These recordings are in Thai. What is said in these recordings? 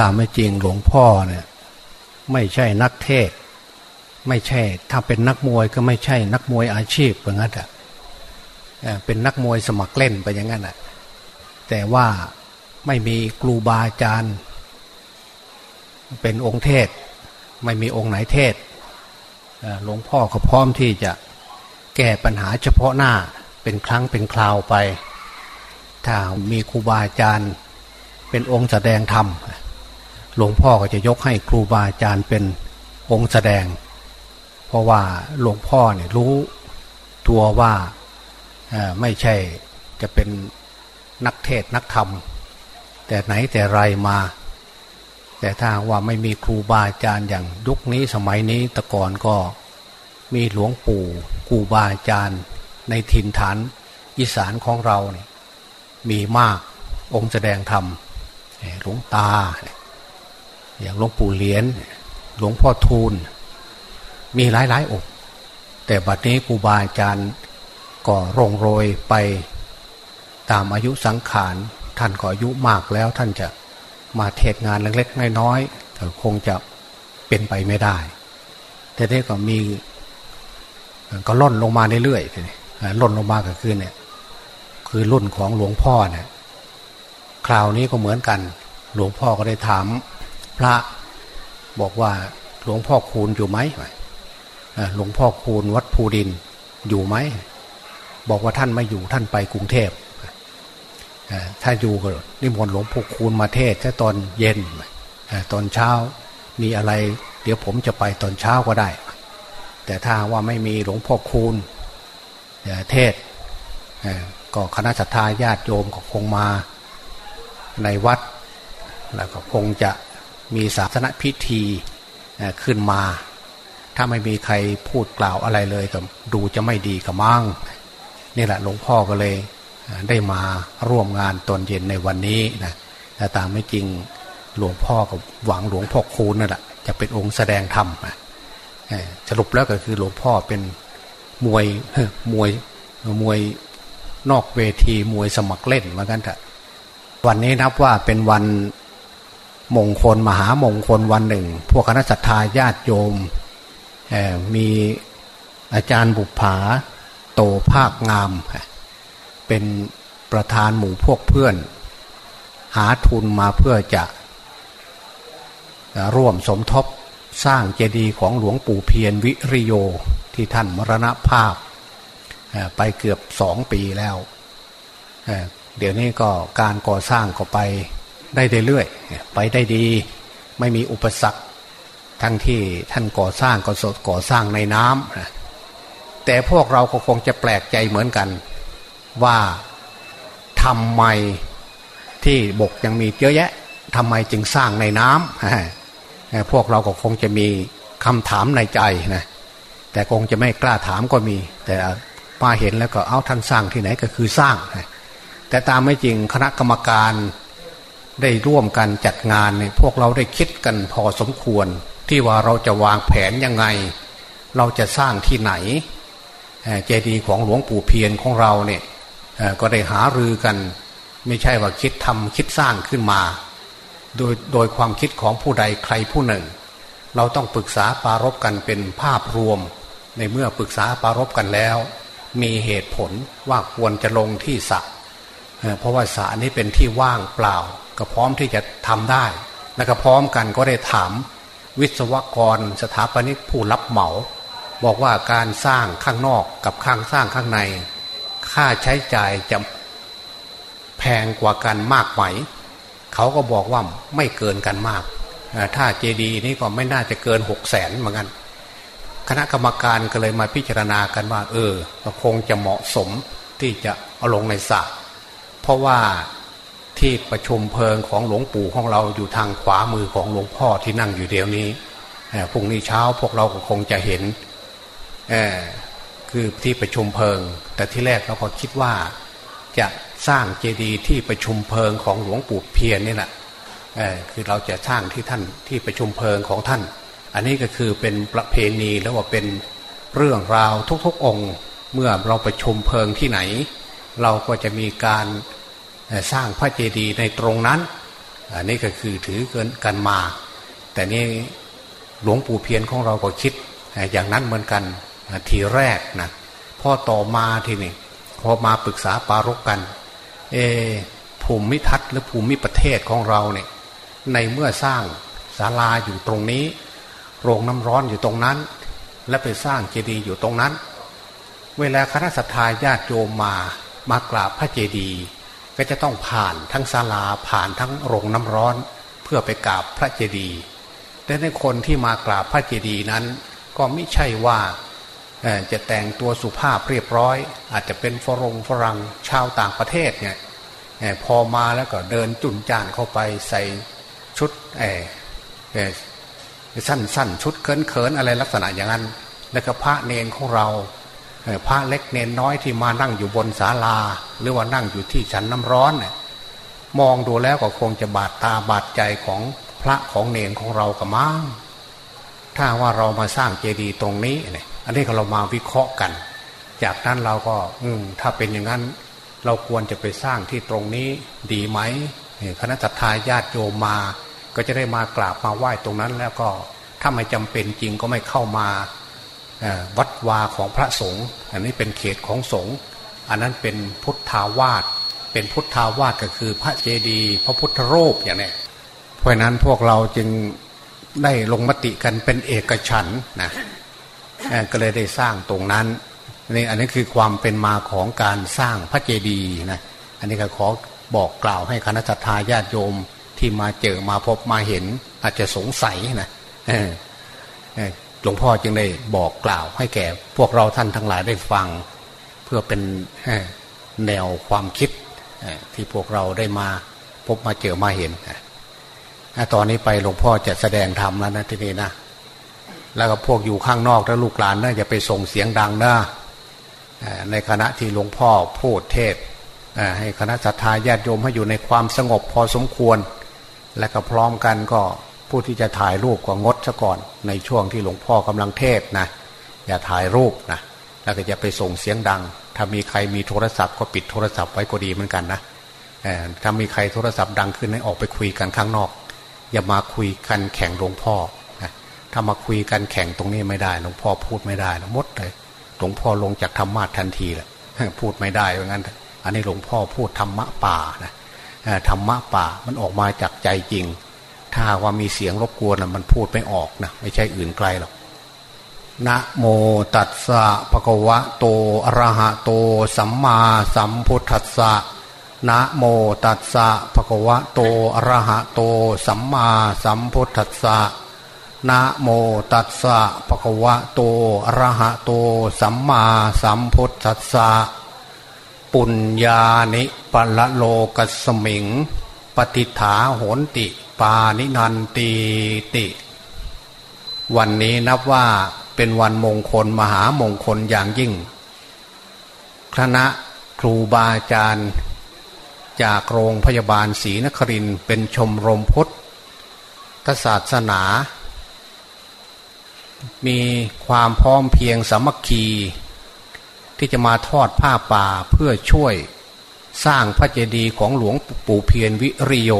ตามไม่จริงหลวงพ่อเนี่ย ไม่ใช่นักเทศ ไม่ใช่ ถ้าเป็นนักมวยก็ไม่ใช่นักมวยอาชีพอย่างนั้นอะเป็นนักมวยสมัครเล่นไปอย่างนั้นอะแต่ว่าไม่มีครูบาอาจารย์เป็นองค์เทศ ไม่มีองค์ไหนเทศหลวงพ่อก็พร้อมที่จะแก้ปัญหาเฉพาะหน้าเป็นครั้งเป็นคราวไป ถ้ามีครูบาอาจารย์เป็นองค์แสดงธรรม หลวงพ่อก็จะยกให้ครูบาอาจารย์เป็นองค์แสดง เพราะว่าหลวงพ่อเนี่ยรู้ตัวว่าไม่ใช่จะเป็นนักเทศนักธรรม แต่ไหนแต่ไรมา แต่ถ้าว่าไม่มีครูบาอาจารย์อย่างยุคนี้สมัยนี้ตะก่อนก็มีหลวงปู่ครูบาอาจารย์ในถิ่นฐานอีสานของเราเนี่ยมีมากองค์แสดงธรรมหลวงตา อย่างหลวงปู่เหรียญหลวงพ่อทูล มีหลายหลายองค์แต่บัดนี้ครูบาอาจารย์ก็รงโรยไปตามอายุสังขารท่านก็อายุมากแล้วท่านจะมาเทศงานเล็กๆน้อยๆแต่คงจะเป็นไปไม่ได้แต่นี้ก็มีก็ล่นลงมาเรื่อยๆล่นลงมาก็คือเนี่ย คือรุ่นของหลวงพ่อเนี่ยคราวนี้ก็เหมือนกัน หลวงพ่อก็ได้ถาม พระ บอกว่าหลวงพ่อคูณอยู่ไหมหลวงพ่อคูณวัดภูดินอยู่ไหม บอกว่าท่านไม่อยู่ท่านไปกรุงเทพถ้าอยู่ก็นิมนต์หลวงพ่อคูณมาเทศแค่ตอนเย็นตอนเช้ามีอะไร เดี๋ยวผมจะไปตอนเช้าก็ได้ แต่ถ้าว่าไม่มีหลวงพ่อคูณเทศก็คณะสัตยาญาติโยมก็คงมาในวัด แล้วก็คงจะ มีศาสนพิธีขึ้นมา ถ้าไม่มีใครพูดกล่าวอะไรเลยก็ดูจะไม่ดีกับมั่งนี่แหละหลวงพ่อก็เลยได้มาร่วมงานตอนเย็นในวันนี้นะแต่ตามไม่จริงหลวงพ่อกับหวังหลวงพ่อคูณนั่นแหละจะเป็นองค์แสดงธรรมสรุปแล้วก็คือหลวงพ่อเป็นมวยมวยมวยนอกเวทีมวยสมัครเล่นเหมือนกันเถอะวันนี้นับว่าเป็นวัน มงคลมหามงคลวันหนึ่ง พวกคณะสัตยาญาติโยมมีอาจารย์บุภาโตภาคงาม เป็นประธานหมู่พวกเพื่อน หาทุนมาเพื่อจะร่วมสมทบสร้างเจดีย์ของหลวงปู่เพียรวิริโยที่ท่านมรณภาพไปเกือบสองปีแล้ว เดี๋ยวนี้ก็การก่อสร้างก็ไป ได้เรื่อยๆไปได้ดี ไม่มีอุปสรรค ทั้งที่ท่านก่อสร้างก็สดก่อสร้างในน้ำแต่พวกเราก็คงจะแปลกใจเหมือนกัน ว่าทำไมที่บกยังมีเยอะแยะทำไมจึงสร้างในน้ำพวกเราก็คงจะมีคำถามในใจนะแต่คงจะไม่กล้าถามก็มี แต่มาเห็นแล้วก็เอาท่านสร้างที่ไหนก็คือสร้าง แต่ตามไม่จริงคณะกรรมการ ได้ร่วมกันจัดงานเนี่ยพวกเราได้คิดกันพอสมควร ที่ว่าเราจะวางแผนยังไง เราจะสร้างที่ไหนเจดีย์ของหลวงปู่เพียรของเราเนี่ยก็ได้หารือกัน ไม่ใช่ว่าคิดทำคิดสร้างขึ้นมา โดยโดยความคิดของผู้ใดใครผู้หนึ่ง เราต้องปรึกษาปารบกันเป็นภาพรวม ในเมื่อปรึกษาปารบกันแล้ว มีเหตุผลว่าควรจะลงที่สระเพราะว่าสานี้เป็นที่ว่างเปล่า ก็พร้อมที่จะทำได้ แล้วก็พร้อมกันก็ได้ถามวิศวกรสถาปนิกผู้รับเหมา บอกว่าการสร้างข้างนอกกับข้างสร้างข้างใน ค่าใช้จ่ายจะแพงกว่ากันมากไหม เขาก็บอกว่าไม่เกินกันมาก ถ้าเจดีนี้ก็ไม่น่าจะเกินหกแสนเหมือนกัน คณะกรรมการก็เลยมาพิจารณากันว่า เออคงจะเหมาะสมที่จะเอาลงในสระเพราะว่า ที่ประชุมเพลิงของหลวงปู่ของเราอยู่ทางขวามือของหลวงพ่อที่นั่งอยู่เดี๋ยวนี้พรุ่งนี้เช้าพวกเราก็คงจะเห็นคือที่ประชุมเพลิง แต่ที่แรกเราก็คิดว่าจะสร้างเจดีย์ที่ประชุมเพลิงของหลวงปู่เพียรนี่แหละคือเราจะสร้างที่ท่านที่ประชุมเพลิงของท่าน อันนี้ก็คือเป็นประเพณีแล้วว่าเป็นเรื่องราวทุกๆองค์ เมื่อเราประชุมเพลิงที่ไหน เราก็จะมีการ สร้างพระเจดีย์ในตรงนั้นอันนี้ก็คือถือเกินกันมา แต่นี่หลวงปู่เพียนของเราก็คิด อย่างนั้นเหมือนกันทีแรกนะพอต่อมาทีนี้พอมาปรึกษาปารกกัน เอภูมิทัศน์หรือภูมิประเทศของเราเนี่ยในเมื่อสร้างศาลาอยู่ตรงนี้ โรงน้ำร้อนอยู่ตรงนั้น และไปสร้างเจดีย์อยู่ตรงนั้น เวลาคณะสัตยาญาติโยมมา มากราบพระเจดีย์ ก็จะต้องผ่านทั้งศาลาผ่านทั้งโรงน้ำร้อนเพื่อไปกราบพระเจดีย์แต่ในคนที่มากราบพระเจดีย์นั้น ก็ไม่ใช่ว่าจะแต่งตัวสุภาพเรียบร้อย อาจจะเป็นฝรงฝรั่งชาวต่างประเทศเนี่ยพอมาแล้วก็เดินจุนจานเข้าไปใส่ชุดสั้นสั้นชุดเขินเขินอะไรลักษณะอย่างนั้น แล้วก็พระเนนของเรา พระเล็กเนนน้อยที่มานั่งอยู่บนศาลา หรือว่านั่งอยู่ที่ชั้นน้ำร้อนเนี่ยมองดูแล้วก็คงจะบาดตาบาดใจของพระของเนนของเรากระมังถ้าว่าเรามาสร้างเจดีย์ตรงนี้เนี่ยอันนี้เรามาวิเคราะห์กัน จากนั้นเราก็ อืถ้าเป็นอย่างนั้น เราควรจะไปสร้างที่ตรงนี้ดีไหมคณะทาญาติโยมมา ก็จะได้มากราบมาไหว้ตรงนั้นแล้วก็ถ้าไม่จำเป็นจริงก็ไม่เข้ามา วัดวาของพระสงฆ์อันนี้เป็นเขตของสงฆ์อันนั้นเป็นพุทธาวาสเป็นพุทธาวาสก็คือพระเจดีย์พระพุทธรูปอย่างนี้เพราะนั้นพวกเราจึงได้ลงมติกันเป็นเอกฉันนะก็เลยได้สร้างตรงนั้นนี่อันนี้คือความเป็นมาของการสร้างพระเจดีย์นะอันนี้ก็ขอบอกกล่าวให้คณะทาญาติโยมที่มาเจอมาพบมาเห็น อาจจะสงสัยนะ หลวงพ่อจึงได้บอกกล่าวให้แก่พวกเราท่านทั้งหลายได้ฟัง เพื่อเป็นแนวความคิดที่พวกเราได้มาพบมาเจอมาเห็นตอนนี้ไปหลวงพ่อจะแสดงธรรมแล้วนะทีนี้นะแล้วก็พวกอยู่ข้างนอกแล้วลูกหลานนะอย่าไปส่งเสียงดังนะในคณะที่หลวงพ่อพูดเทศให้คณะสัตยาญาติโยมให้อยู่ในความสงบพอสมควร และก็พร้อมกันก็ ผู้ที่จะถ่ายรูปก็งดซะก่อน ในช่วงที่หลวงพ่อกำลังเทศนะอย่าถ่ายรูปนะแล้วก็จะไปส่งเสียงดัง ถ้ามีใครมีโทรศัพท์ก็ปิดโทรศัพท์ไว้ก็ดีเหมือนกันนะถ้ามีใครโทรศัพท์ดังขึ้นให้ออกไปคุยกันข้างนอก อย่ามาคุยกันแข่งหลวงพ่อถ้ามาคุยกันแข่งตรงนี้ไม่ได้หลวงพ่อพูดไม่ได้แล้วมดเลยหลวงพ่อลงจากธรรมะทันทีแหละพูดไม่ได้เพราะงั้น อันนี้หลวงพ่อพูดธรรมะป่านะธรรมะป่ามันออกมาจากใจจริง ถ้าว่ามีเสียงรบกวนนะมันพูดไม่ออกนะไม่ใช่อื่นไกลหรอกนะโมตัสสะภะคะวะโตอะระหะโต สัมมาสัมพุทธัสสะนะโมตัสสะภะคะวะโตอะระหะโต สัมมาสัมพุทธัสสะนะโมตัสสะภะคะวะโตอะระหะโต สัมมาสัมพุทธัสสะปุญญานิปัลโลกัสมิง ปฏิฐาโหนติ ปานินันตีติ วันนี้นับว่าเป็นวันมงคลมหามงคลอย่างยิ่ง คณะครูบาอาจารย์ จากโรงพยาบาลศรีนครินเป็นชมรมพุทธศาสนา มีความพร้อมเพียงสามัคคี ที่จะมาทอดผ้าป่าเพื่อช่วยสร้างพระเจดีย์ของหลวงปู่เพียรวิริโย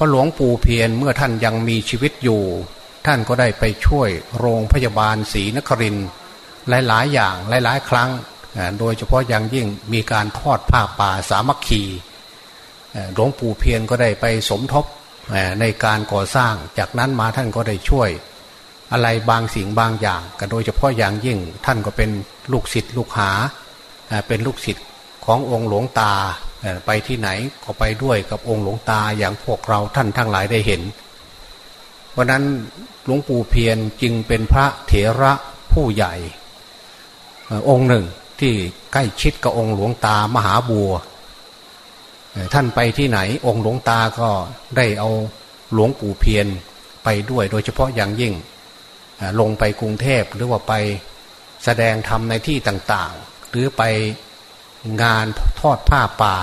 ราะหลวงปู่เพียรเมื่อท่านยังมีชีวิตอยู่ ท่านก็ได้ไปช่วยโรงพยาบาลศรีนครินหลาย ๆ อย่างหลาย ๆ ครั้ง โดยเฉพาะอย่างยิ่งมีการทอดผ้าป่าสามัคคีหลวงปู่เพียรก็ได้ไปสมทบในการก่อสร้าง จากนั้นมาท่านก็ได้ช่วย อะไรบางสิ่งบางอย่างกันโดยเฉพาะอย่างยิ่งท่านก็เป็นลูกศิษย์ลูกหา เป็นลูกศิษย์ขององค์หลวงตา ไปที่ไหนก็ไปด้วยกับองค์หลวงตาอย่างพวกเราท่านทั้งหลายได้เห็น เพราะนั้นหลวงปู่เพียรจึงเป็นพระเถระผู้ใหญ่ องค์หนึ่งที่ใกล้ชิดกับองค์หลวงตามหาบัว ท่านไปที่ไหนองค์หลวงตาก็ได้เอาหลวงปู่เพียรไปด้วยโดยเฉพาะอย่างยิ่งลงไปกรุงเทพหรือว่าไปแสดงธรรมในที่ต่างๆ หรือไป งานทอดผ้าป่า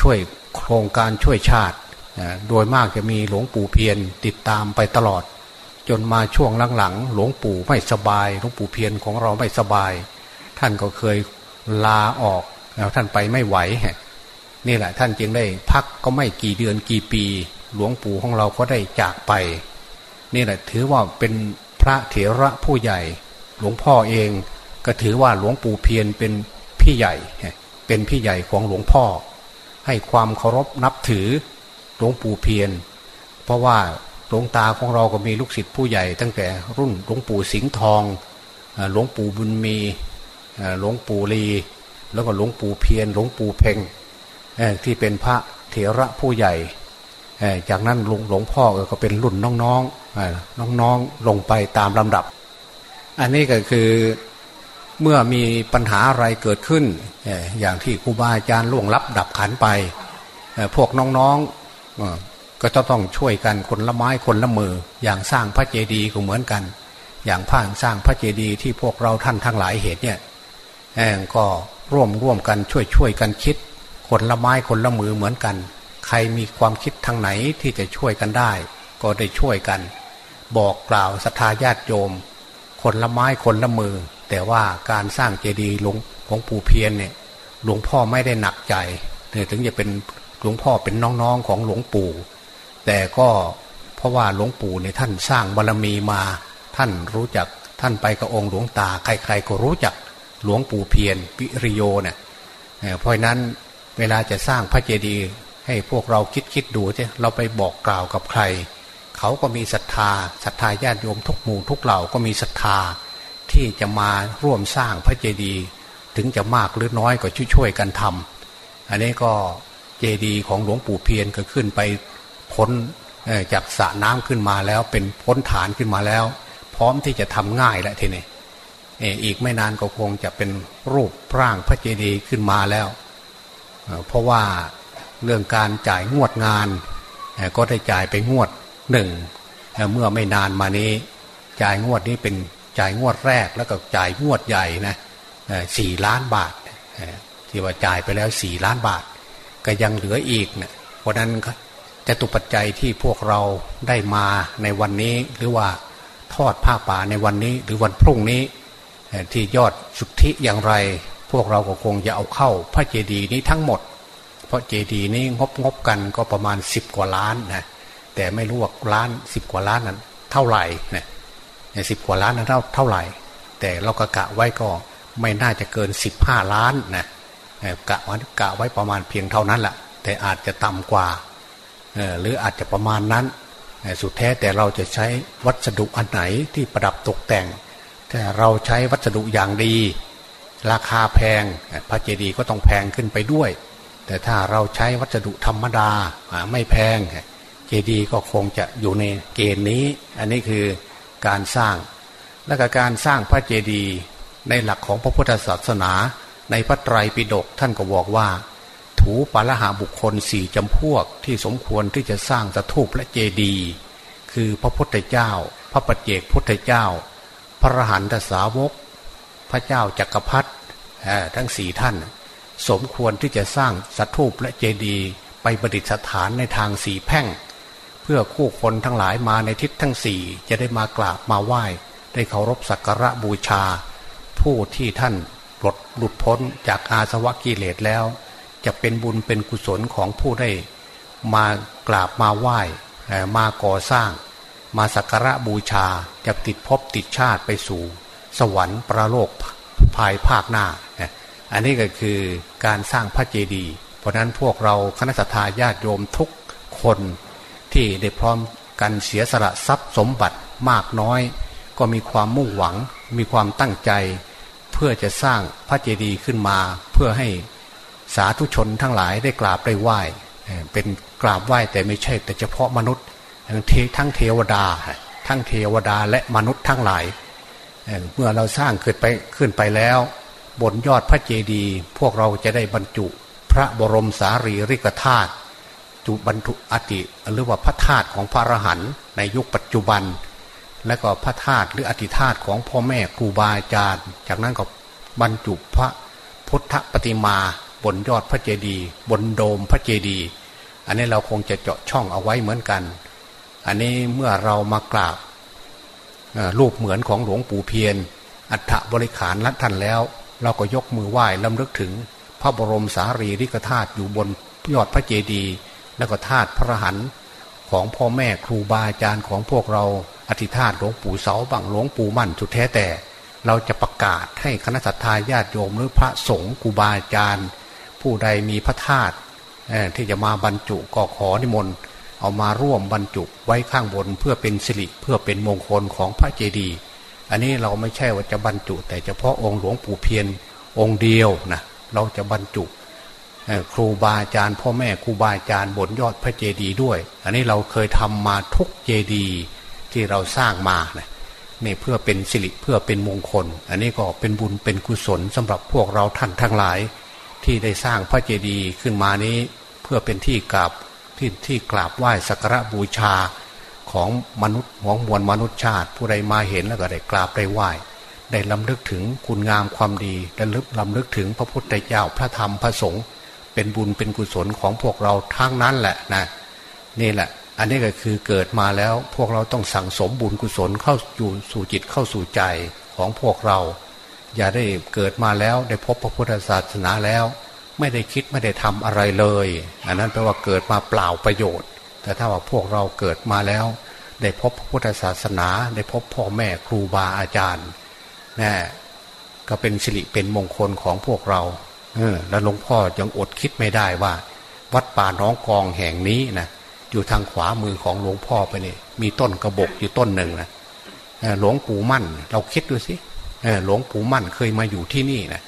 ช่วยโครงการช่วยชาติ โดยมากจะมีหลวงปู่เพียรติดตามไปตลอด จนมาช่วงหลังๆ หลวงปู่ไม่สบาย หลวงปู่เพียรของเราไม่สบาย ท่านก็เคยลาออกแล้วท่านไปไม่ไหว นี่แหละท่านจึงได้พักก็ไม่กี่เดือนกี่ปี หลวงปู่ของเราก็ได้จากไป นี่แหละถือว่าเป็นพระเถระผู้ใหญ่ หลวงพ่อเองก็ถือว่าหลวงปู่เพียรเป็น พี่ใหญ่ เป็นพี่ใหญ่ของหลวงพ่อ ให้ความเคารพนับถือหลวงปู่เพียรเพราะว่าหลวงตาของเราก็มีลูกศิษย์ผู้ใหญ่ ตั้งแต่รุ่นหลวงปู่สิงห์ทองหลวงปู่บุญมีหลวงปู่ลี แล้วก็หลวงปู่เพียรหลวงปู่เพ่งที่เป็นพระเถระผู้ใหญ่จากนั้นหลวงหลวงพ่อก็เป็นรุ่นน้องๆน้องๆลงไปตามลำดับ อันนี้ก็คือ เมื่อมีปัญหาอะไรเกิดขึ้น อย่างที่ครูบาอาจารย์ล่วงลับดับขันไป พวกน้องๆก็จะต้องช่วยกันคนละไม้คนละมือ อย่างสร้างพระเจดีย์ก็เหมือนกัน อย่างผ่าสร้างพระเจดีย์ที่พวกเราท่านทั้งหลายเห็นเนี่ยก็ร่วมร่วมกันช่วยช่วยกันคิด คนละไม้คนละมือเหมือนกัน ใครมีความคิดทางไหนที่จะช่วยกันได้ ก็ได้ช่วยกัน บอกกล่าวศรัทธาญาติโยม คนละไม้คนละมือ แต่ว่าการสร้างเจดีย์หลวงของปู่เพียนเนี่ยหลวงพ่อไม่ได้หนักใจถึงจะเป็นหลวงพ่อเป็นน้องๆของหลวงปู่ แต่ก็เพราะว่าหลวงปู่เนี่ยท่านสร้างบารรมีมา ท่านรู้จักท่านไปกับองค์หลวงตา ใคร ๆ ก็รู้จักหลวงปู่เพียนปิริโยเนี่ยเพราะนั้นเวลาจะสร้างพระเจดีย์ให้พวกเราคิดคิดดูสิเราไปบอกกล่าวกับใคร เขาก็มีศรัทธาศรัทธาญาติโยมทุกหมู่ทุกเหล่าก็มีศรัทธา ที่จะมาร่วมสร้างพระเจดีย์ถึงจะมากหรือน้อยก็ช่วยๆกันทำอันนี้ก็เจดีย์ของหลวงปู่เพียรก็ขึ้นไปพ้นจากสระน้ำขึ้นมาแล้วเป็นพ้นฐานขึ้นมาแล้ว พร้อมที่จะทำง่ายแล้วทีนี้อีกไม่นานก็คงจะเป็นรูปร่างพระเจดีย์ขึ้นมาแล้ว เพราะว่าเรื่องการจ่ายงวดงาน ก็ได้จ่ายไปงวดหนึ่งเมื่อไม่นานมานี้ จ่ายงวดนี้เป็น จ่ายงวดแรกแล้วก็จ่ายงวดใหญ่นะสี่ล้านบาทที่ว่าจ่ายไปแล้วสี่ล้านบาท ก็ยังเหลืออีกนะเพราะนั้นจะตุปัจจัยที่พวกเราได้มาในวันนี้หรือว่าทอดผ้าป่าในวันนี้ หรือวันพรุ่งนี้ที่ยอดสุทธิอย่างไร พวกเราก็คงจะเอาเข้าพระเจดีย์นี้ทั้งหมด เพราะเจดีย์นี้งบงบกันก็ประมาณสิบกว่าล้านนะแต่ไม่รู้ว่าล้านสิบกว่าล้านนั้น เท่าไหร่นะ สิบกว่าล้านนั้นเท่าเท่าไหร่ แต่เราก็กะไว้ก็ไม่น่าจะเกินสิบห้าล้านนะกะไว้กะไว้ประมาณเพียงเท่านั้นแหละแต่อาจจะต่ำกว่าหรืออาจจะประมาณนั้น สุดแท้แต่เราจะใช้วัสดุอันไหนที่ประดับตกแต่ง แต่เราใช้วัสดุอย่างดี ราคาแพงพระเจดีย์ก็ต้องแพงขึ้นไปด้วย แต่ถ้าเราใช้วัสดุธรรมดาไม่แพงเจดีย์ก็คงจะอยู่ในเกณฑ์นี้ อันนี้คือ การสร้าง และกการสร้างพระเจดีย์ในหลักของพระพุทธศาสนา ในพระไตรปิฎกท่านก็บอกว่า ถูปาละหาบุคคลสี่จำพวกที่สมควรที่จะสร้างสถูปและเจดีย์คือพระพุทธเจ้า พระปัจเจกพุทธเจ้า พระหันตสาวก พระเจ้าจักรพรรดิทั้งสี่ท่าน สมควรที่จะสร้างสัตูปและเจดีย์ไปประดิษฐานในทางสีแพ่ง เพื่อคู่คนทั้งหลายมาในทิศทั้งสี่จะได้มากราบมาไหว้ ได้เคารพสักการะบูชา ผู้ที่ท่านปลดหลุดพ้นจากอาสวะกิเลสแล้ว จะเป็นบุญเป็นกุศลของผู้ได้ มากราบมาไหว้มาก่อสร้าง มาสักการะบูชาจะติดภพติดชาติไปสู่ สวรรค์ประโลกภายภาคหน้า อันนี้ก็คือการสร้างพระเจดีย์เพราะนั้นพวกเราคณะทาญาติโยมทุกคน ที่ได้พร้อมกันเสียสละทรัพย์สมบัติมากน้อย ก็มีความมุ่งหวัง มีความตั้งใจ เพื่อจะสร้างพระเจดีย์ขึ้นมา เพื่อให้สาธุชนทั้งหลายได้กราบได้ไหว้ เป็นกราบไหว้แต่ไม่ใช่แต่เฉพาะมนุษย์ ทั้งเทวดา ทั้งเทวดาและมนุษย์ทั้งหลาย เมื่อเราสร้างขึ้นไปขึ้นไปแล้ว บนยอดพระเจดีย์พวกเราจะได้บรรจุ พระบรมสารีริกธาตุ จุบรรทุอติหรือว่าพระธาตุของพระอรหันต์ในยุคปัจจุบัน และก็พระธาตุหรืออธิธาตุของพ่อแม่ครูบาอาจารย์ จากนั้นก็บรรจุพระพุทธปฏิมาบนยอดพระเจดีย์บนโดมพระเจดีย์อันนี้เราคงจะเจาะช่องเอาไว้เหมือนกัน อันนี้เมื่อเรามากราบรูปเหมือนของหลวงปู่เพียรอัฐบริขารรัท่านแล้ว เราก็ยกมือไหว้ลำลึกถึง พระบรมสารีริกธาตุอยู่บนยอดพระเจดีย์ แล้วก็ธาตุพระหันของพ่อแม่ครูบาอาจารย์ของพวกเราอธิธาตุหลวงปู่เสาบังหลวงปู่มั่นสุดแท้แต่ เราจะประกาศให้คณะสัตยาญาติโยมหรือพระสงฆ์ครูบาอาจารย์ ผู้ใดมีพระธาตุที่จะมาบรรจุก็ขอนิมนต์เอามาร่วมบรรจุไว้ข้างบนเพื่อเป็นสิริเพื่อเป็นมงคลของพระเจดีย์อันนี้เราไม่ใช่ว่าจะบรรจุ แต่เฉพาะองค์หลวงปู่เพียรองค์เดียวนะเราจะบรรจุ ครูบาอาจารย์พ่อแม่ครูบาอาจารย์บนยอดพระเจดีย์ด้วย อันนี้เราเคยทำมาทุกเจดีย์ที่เราสร้างมานะนี่เพื่อเป็นสิริเพื่อเป็นมงคล อันนี้ก็เป็นบุญเป็นกุศลสำหรับพวกเราท่านทั้งหลาย ที่ได้สร้างพระเจดีย์ขึ้นมานี้ เพื่อเป็นที่กราบที่ที่กราบไหว้สักการะบูชาของมนุษย์ของมวลมนุษยชาติ ผู้ใดมาเห็นแล้วก็ได้กราบได้ไหว้ได้ลำลึกถึงคุณงามความดีและลึกลำลึกถึงพระพุทธเจ้าพระธรรมพระสงฆ์ เป็นบุญเป็นกุศลของพวกเราทั้งนั้นแหละนะนี่แหละ อันนี้ก็คือเกิดมาแล้วพวกเราต้องสั่งสมบุญกุศลเข้าอยู่สู่จิตเข้าสู่ใจของพวกเรา อย่าได้เกิดมาแล้วได้พบพระพุทธศาสนาแล้ว ไม่ได้คิดไม่ได้ทำอะไรเลย อันนั้นแปลว่าเกิดมาเปล่าประโยชน์ แต่ถ้าว่าพวกเราเกิดมาแล้ว ได้พบพระพุทธศาสนา ได้พบพ่อแม่ครูบาอาจารย์นี่ก็เป็นสิริเป็นมงคลของพวกเรา แล้วหลวงพ่อยังอดคิดไม่ได้ว่า วัดป่าน้องกองแห่งนี้นะอยู่ทางขวามือของหลวงพ่อไปนี่มีต้นกระบอกอยู่ต้นหนึ่งนะหลวงปู่มั่น เราคิดดูสิหลวงปู่มั่นเคยมาอยู่ที่นี่นะ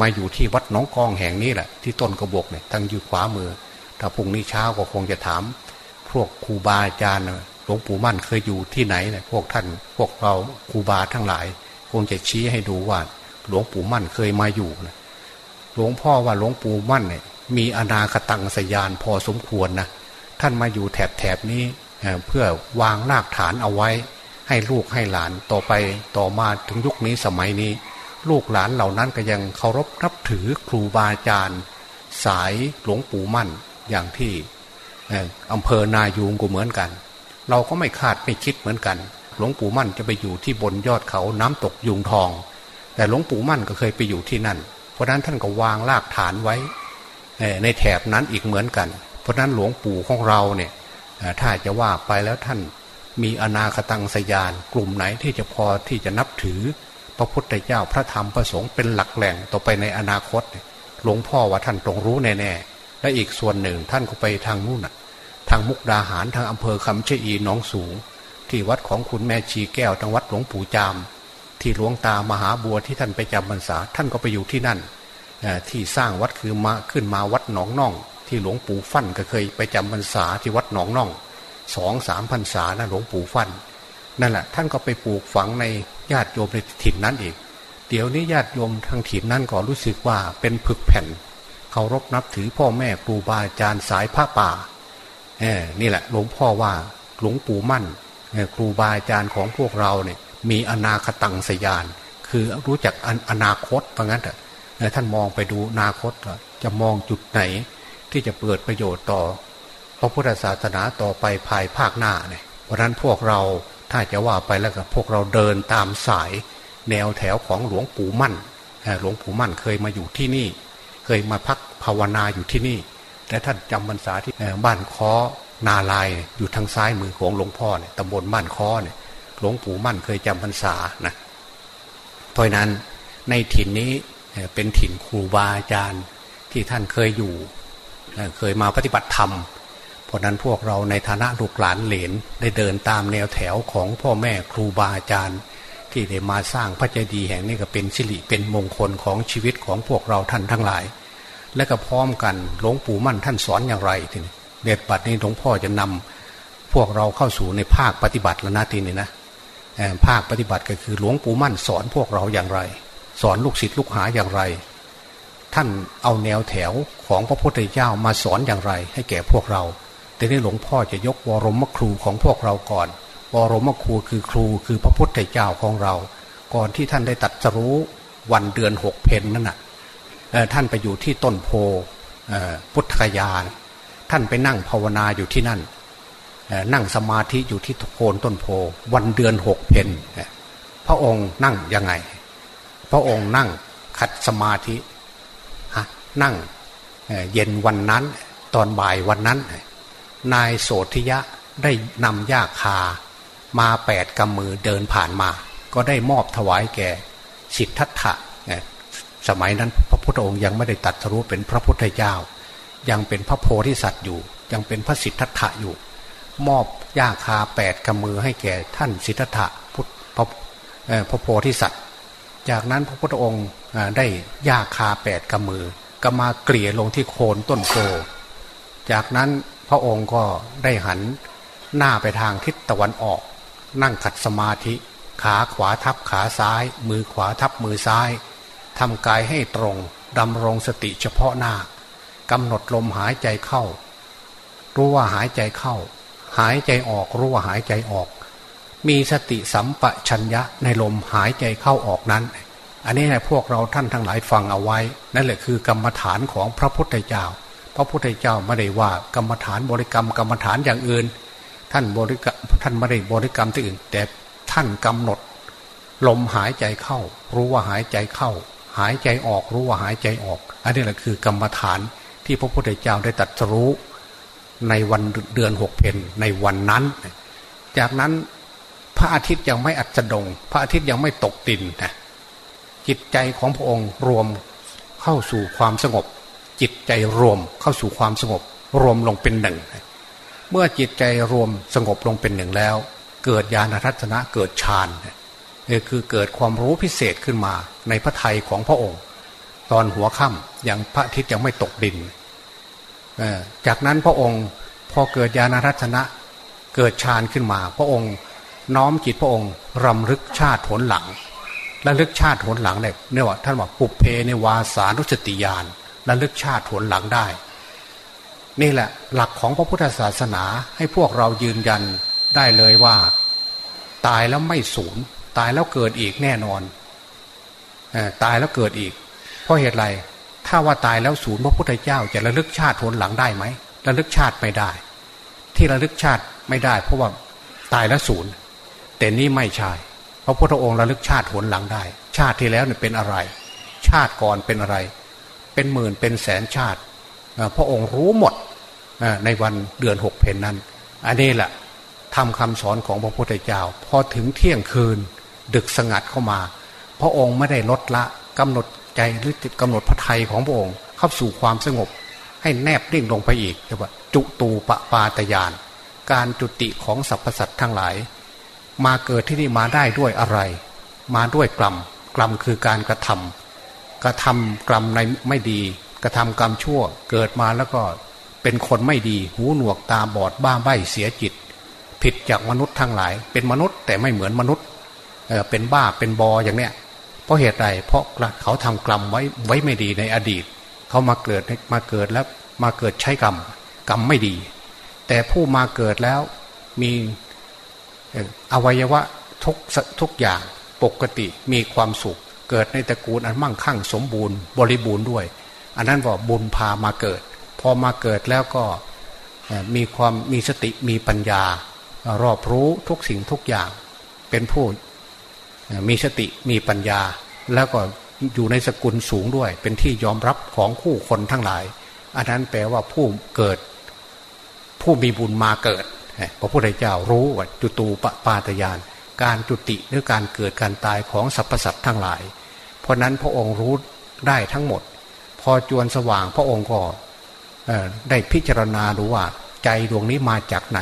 มาอยู่ที่วัดน้องกองแห่งนี้แหละที่ต้นกระบอกเนี่ยทางอยู่ขวามือถ้าพรุ่งนี้เช้าก็คงจะถาม พวกครูบาอาจารย์หลวงปู่มั่นเคยอยู่ที่ไหนเนี่ยพวกท่านพวกเราครูบาทั้งหลาย คงจะชี้ให้ดูว่า หลวงปู่มั่นเคยมาอยู่นะ หลวงพ่อว่าหลวงปู่มั่นเนี่ยมีอนาคตังสยานพอสมควรนะท่านมาอยู่แถบแถบนี้เพื่อวางรากฐานเอาไว้ ให้ลูกให้หลานต่อไปต่อมาถึงยุคนี้สมัยนี้ ลูกหลานเหล่านั้นก็ยังเคารพนับถือครูบาอาจารย์ สายหลวงปู่มั่นอย่างที่อำเภอนายูงก็เหมือนกัน เราก็ไม่คาดไม่คิดเหมือนกัน หลวงปู่มั่นจะไปอยู่ที่บนยอดเขาน้ำตกยุงทอง แต่หลวงปู่มั่นก็เคยไปอยู่ที่นั่น ราะนั้นท่านก็วางรากฐานไว้ในแถบนั้นอีกเหมือนกัน เพราะนั้นหลวงปู่ของเราเนี่ยถ้าจะว่าไปแล้วท่านมีอนาคตังสยานกลุ่มไหนที่จะพอที่จะนับถือพระพุทธเจ้าพระธรรมพระสงฆ์เป็นหลักแหล่งต่อไปในอนาคต หลวงพ่อว่าท่านตรงรู้แน่ๆและอีกส่วนหนึ่งท่านก็ไปทางนู้นทางมุกดาหารทางอำเภอคำเชอีน้องสูง ที่วัดของคุณแม่ชีแก้วทางวัดหลวงปู่จาม ที่หลวงตามหาบัวที่ท่านไปจำพรรษา ท่านก็ไปอยู่ที่นั่นที่สร้างวัดคือมาขึ้นมาวัดหนองน่อง ที่หลวงปู่ฟั่นก็เคยไปจำพรรษาที่วัดหนองน่องสองสามพรรษานะหลวงปู่ฟั่นนั่นแหละท่านก็ไปปลูกฝังในญาติโยมในถิ่นนั้นอีก เดี๋ยวนี้ญาติโยมทางถิ่นนั้นก็รู้สึกว่าเป็นผึกแผ่นเคารพนับถือพ่อแม่ครูบาอาจารย์สายพระป่าเนี่แหละหลวงพ่อว่าหลวงปู่มั่นครูบาอาจารย์ของพวกเราเนี่ย มีอนาคตังสยาน คือรู้จักอนาคตเพราะงั้นแต่ท่านมองไปดูอนาคตจะมองจุดไหน ที่จะเปิดประโยชน์ต่อ พระพุทธศาสนาต่อไปภายภาคหน้าเนี่ยเพราะนั้นพวกเราถ้าจะว่าไปแล้วก็พวกเราเดินตามสาย แนวแถวของหลวงปู่มั่นหลวงปู่มั่นเคยมาอยู่ที่นี่ เคยมาพักภาวนาอยู่ที่นี่และท่านจำพรรษาที่บ้านค้อนาลายอยู่ทางซ้ายมือของหลวงพ่อเนี่ยตำบลบ้านค้อเนี่ย หลวงปู่มั่นเคยจำพรรษานะเพราะนั้นในถิ่นนี้เป็นถิ่นครูบาอาจารย์ที่ท่านเคยอยู่เคยมาปฏิบัติธรรม เพราะนั้นพวกเราในฐานะลูกหลานเหลนได้เดินตามแนวแถวของพ่อแม่ครูบาอาจารย์ ที่ได้มาสร้างพระเจดีย์แห่งนี้ก็เป็นสิริเป็นมงคลของชีวิตของพวกเราท่านทั้งหลาย และก็พร้อมกันหลวงปู่มั่นท่านสอนอย่างไรทีนี้เด็ดปัดนี้หลวงพ่อจะนำพวกเราเข้าสู่ในภาคปฏิบัติแล้วนะทีนี้นะ ภาคปฏิบัติก็คือหลวงปู่มั่นสอนพวกเราอย่างไร สอนลูกศิษย์ลูกหาอย่างไร ท่านเอาแนวแถวของพระพุทธเจ้ามาสอนอย่างไร ให้แก่พวกเรา แต่นี้หลวงพ่อจะยกวรมครูของพวกเราก่อน วรมครูคือครูคือพระพุทธเจ้าของเรา ก่อนที่ท่านได้ตัดสรู้วันเดือนหกเพนนั่นน่ะท่านไปอยู่ที่ต้นโพพุทธคยา ท่านไปนั่งภาวนาอยู่ที่นั่น นั่งสมาธิอยู่ที่โคนต้นโพวันเดือนหกเพนพระองค์นั่งยังไง พระองค์นั่งขัดสมาธินั่งเย็นวันนั้นตอนบ่ายวันนั้น นายโสธิยะได้นำยาคามาแปดกำมือเดินผ่านมา ก็ได้มอบถวายแก่สิทธัตถะสมัยนั้นพระพุทธองค์ยังไม่ได้ตัดสรู้เป็นพระพุทธเจ้า ยังเป็นพระโพธิสัตว์อยู่ ยังเป็นพระสิทธัตถะอยู่ มอบยาคาแปดกำมือให้แก่ท่านสิทธัตถะพุทธพระพระโพธิสัตว์ จากนั้นพระพุทธองค์ได้ยาคาแปดกำมือ ก็มาเกลี่ยลงที่โคนต้นโพจากนั้นพระองค์ก็ได้หันหน้าไปทางทิศตะวันออก นั่งขัดสมาธิขาขวาทับขาซ้าย มือขวาทับมือซ้ายทำกายให้ตรงดำรงสติเฉพาะหน้ากำหนดลมหายใจเข้า รู้ว่าหายใจเข้า หายใจออกรู้ว่าหายใจออก มีสติสัมปชัญญะในลมหายใจเข้าออกนั้น อันนี้ให้พวกเราท่านทั้งหลายฟังเอาไว้ นั่นแหละคือกรรมฐานของพระพุทธเจ้า พระพุทธเจ้าไม่ได้ว่ากรรมฐานบริกรรมกรรมฐานอย่างอื่น ท่านบริกรรมท่านไม่ได้บริกรรมที่อื่น แต่ท่านกำหนด ลมหายใจเข้า รู้ว่าหายใจเข้า หายใจออกรู้ว่าหายใจออก อันนี้แหละคือกรรมฐานที่พระพุทธเจ้าได้ตัดรู้ ในวันเดือนหกเพนในวันนั้น จากนั้นพระอาทิตย์ยังไม่อัจดง พระอาทิตย์ยังไม่ตกดินนะจิตใจของพระองค์รวมเข้าสู่ความสงบ จิตใจรวมเข้าสู่ความสงบ รวมลงเป็นหนึ่ง เมื่อจิตใจรวมสงบลงเป็นหนึ่งแล้ว เกิดญาณทัศนะเกิดฌานคือเกิดความรู้พิเศษขึ้นมาในพระทัยของพระองค์ ตอนหัวค่ำยังพระอาทิตย์ยังไม่ตกดิน จากนั้นพระองค์พอเกิดญาณรัตนะเกิดฌานขึ้นมา พระองค์น้อมจิตพระองค์รำลึกชาติผลหลังและลึกชาติผลหลังเนี่ยเนี่ยว่าท่านบอกปุเพในวาสานุสติยานและลึกชาติผลหลังได้ นี่แหละหลักของพระพุทธศาสนาให้พวกเรายืนยันได้เลยว่า ตายแล้วไม่สูญตายแล้วเกิดอีกแน่นอนตายแล้วเกิดอีก เพราะเหตุไร ถ้าว่าตายแล้วศูนย์พระพุทธเจ้าจะระลึกชาติผลหลังได้ไหมระลึกชาติไม่ได้ ที่ระลึกชาติไม่ได้ เพราะว่าตายแล้วศูนย์แต่นี่ไม่ใช่พระพุทธองค์ระลึกชาติผลหลังได้ ชาติที่แล้วเนี่ยเป็นอะไร ชาติก่อนเป็นอะไร เป็นหมื่นเป็นแสนชาติพระองค์รู้หมดในวันเดือนหกเพนนั้น อันนี้แหละทำคำสอนของพระพุทธเจ้า พอถึงเที่ยงคืน ดึกสงัดเข้ามา พระองค์ไม่ได้ลดละกำหนด ใจหรือกำหนดพระทัยของพระองค์เข้าสู่ความสงบ ให้แนบนิ่งลงไปอีกเรียกว่า จุตูปปาตยาน การจุติของสรรพสัตว์ทั้งหลาย มาเกิดที่นี่มาได้ด้วยอะไร มาด้วยกรรมกรรมคือการกระทำกระทำกรรมในไม่ดี กระทำกรรมชั่วเกิดมาแล้วก็เป็นคนไม่ดี หูหนวกตาบอดบ้าใบเสียจิต ผิดจากมนุษย์ทั้งหลาย เป็นมนุษย์แต่ไม่เหมือนมนุษย์เป็นบ้าเป็นบออย่างเนี้ย ราะเหตุใดเพราะเขาทำกรรมไว้ไว้ไม่ดีในอดีต เขามาเกิดมาเกิดแล้วมาเกิดใช้กรรม กรรมไม่ดี แต่ผู้มาเกิดแล้วมีอวัยวะทุกทุกอย่างปกติมีความสุข เกิดในตระกูลอันมั่งคั่งสมบูรณ์บริบูรณ์ด้วย อันนั้นว่าบุญพามาเกิด พอมาเกิดแล้วก็มีความมีสติมีปัญญารอบรู้ทุกสิ่งทุกอย่าง เป็นผู้ มีสติมีปัญญา แล้วก็อยู่ในสกุลสูงด้วย เป็นที่ยอมรับของคู่คนทั้งหลาย อันนั้นแปลว่าผู้เกิด ผู้มีบุญมาเกิดพระพุทธเจ้ารู้ว่าจุตูปปาตยาน การจุติหรือการเกิดการตายของสรรพสัตว์ทั้งหลาย เพราะนั้นพระองค์รู้ได้ทั้งหมด พอจวนสว่างพระองค์ก็ได้พิจารณาดูว่า ใจดวงนี้มาจากไหน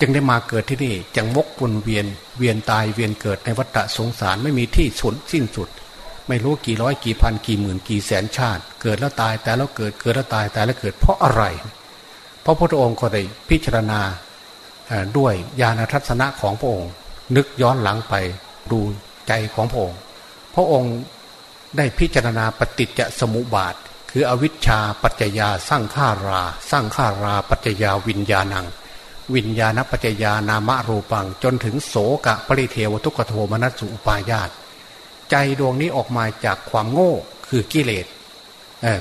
จึงได้มาเกิดที่นี่จังวกวนเวียนเวียนตายเวียนเกิดในวัฏสงสารไม่มีที่สุดสิ้นสุด ไม่รู้กี่ร้อยกี่พันกี่หมื่นกี่แสนชาติ เกิดแล้วตายแต่แล้วเกิดเกิดแล้วตายแต่แล้วเกิดเพราะอะไร เพราะพุทธองค์ก็ได้พิจารณาด้วยญาณทัศนะของพระองค์ นึกย้อนหลังไปดูใจของพระองค์ พระองค์ได้พิจารณาปฏิจจสมุปบาท คืออวิชชาปัจจยาสร้างขารา สร้างขาราปัจจยาวิญญาณัง วิญญาณปัจจยานามะรูปัง จนถึงโสกะปริเทวทุกขโทมนัสสุปายาตใจดวงนี้ออกมาจากความโง่คือกิเลส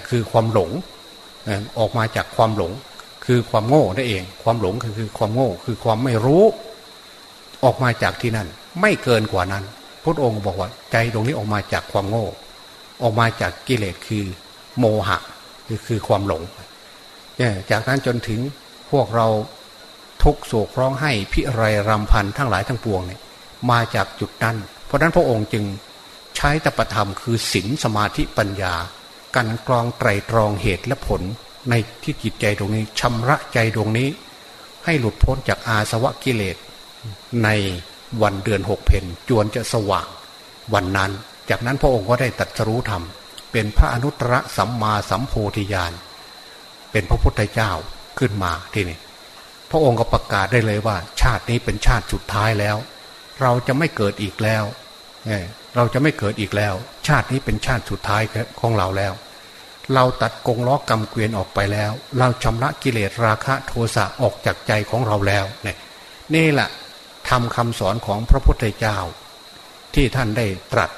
คือความหลงออกมาจากความหลง คือความโง่นั่นเอง ความหลงคือความโง่ คือความไม่รู้ ออกมาจากที่นั่น ไม่เกินกว่านั้นพระองค์บอกว่าใจดวงนี้ออกมาจากความโง่ ออกมาจากกิเลสคือโมหะคือคือความหลงจากนั้นจนถึงพวกเรา ทุกโศกร้องให้พิไรรำพันทั้งหลายทั้งปวงเนี่ยมาจากจุดนั้น เพราะนั้นพระองค์จึงใช้ตปธรรมคือศีลสมาธิปัญญา กันกรองไตรตรองเหตุและผลในที่จิตใจตรงนี้ชำระใจดวงนี้ ให้หลุดพ้นจากอาสวะกิเลส ในวันเดือนหกเพนจวนจะสว่างวันนั้น จากนั้นพระองค์ก็ได้ตัดสรู้ธรรม เป็นพระอนุตตรสัมมาสัมโพธิญาณเป็นพระพุทธเจ้าขึ้นมาที่นี่ พระองค์ก็ประกาศได้เลยว่า ชาตินี้เป็นชาติสุดท้ายแล้ว เราจะไม่เกิดอีกแล้วเราจะไม่เกิดอีกแล้ว ชาตินี้เป็นชาติสุดท้ายของเราแล้ว เราตัดกงล้อกรรมเกวียนออกไปแล้ว เราชำระกิเลสราคะโทสะออกจากใจของเราแล้วเนี่ยนี่แหละทำคำสอนของพระพุทธเจ้า ที่ท่านได้ตรัส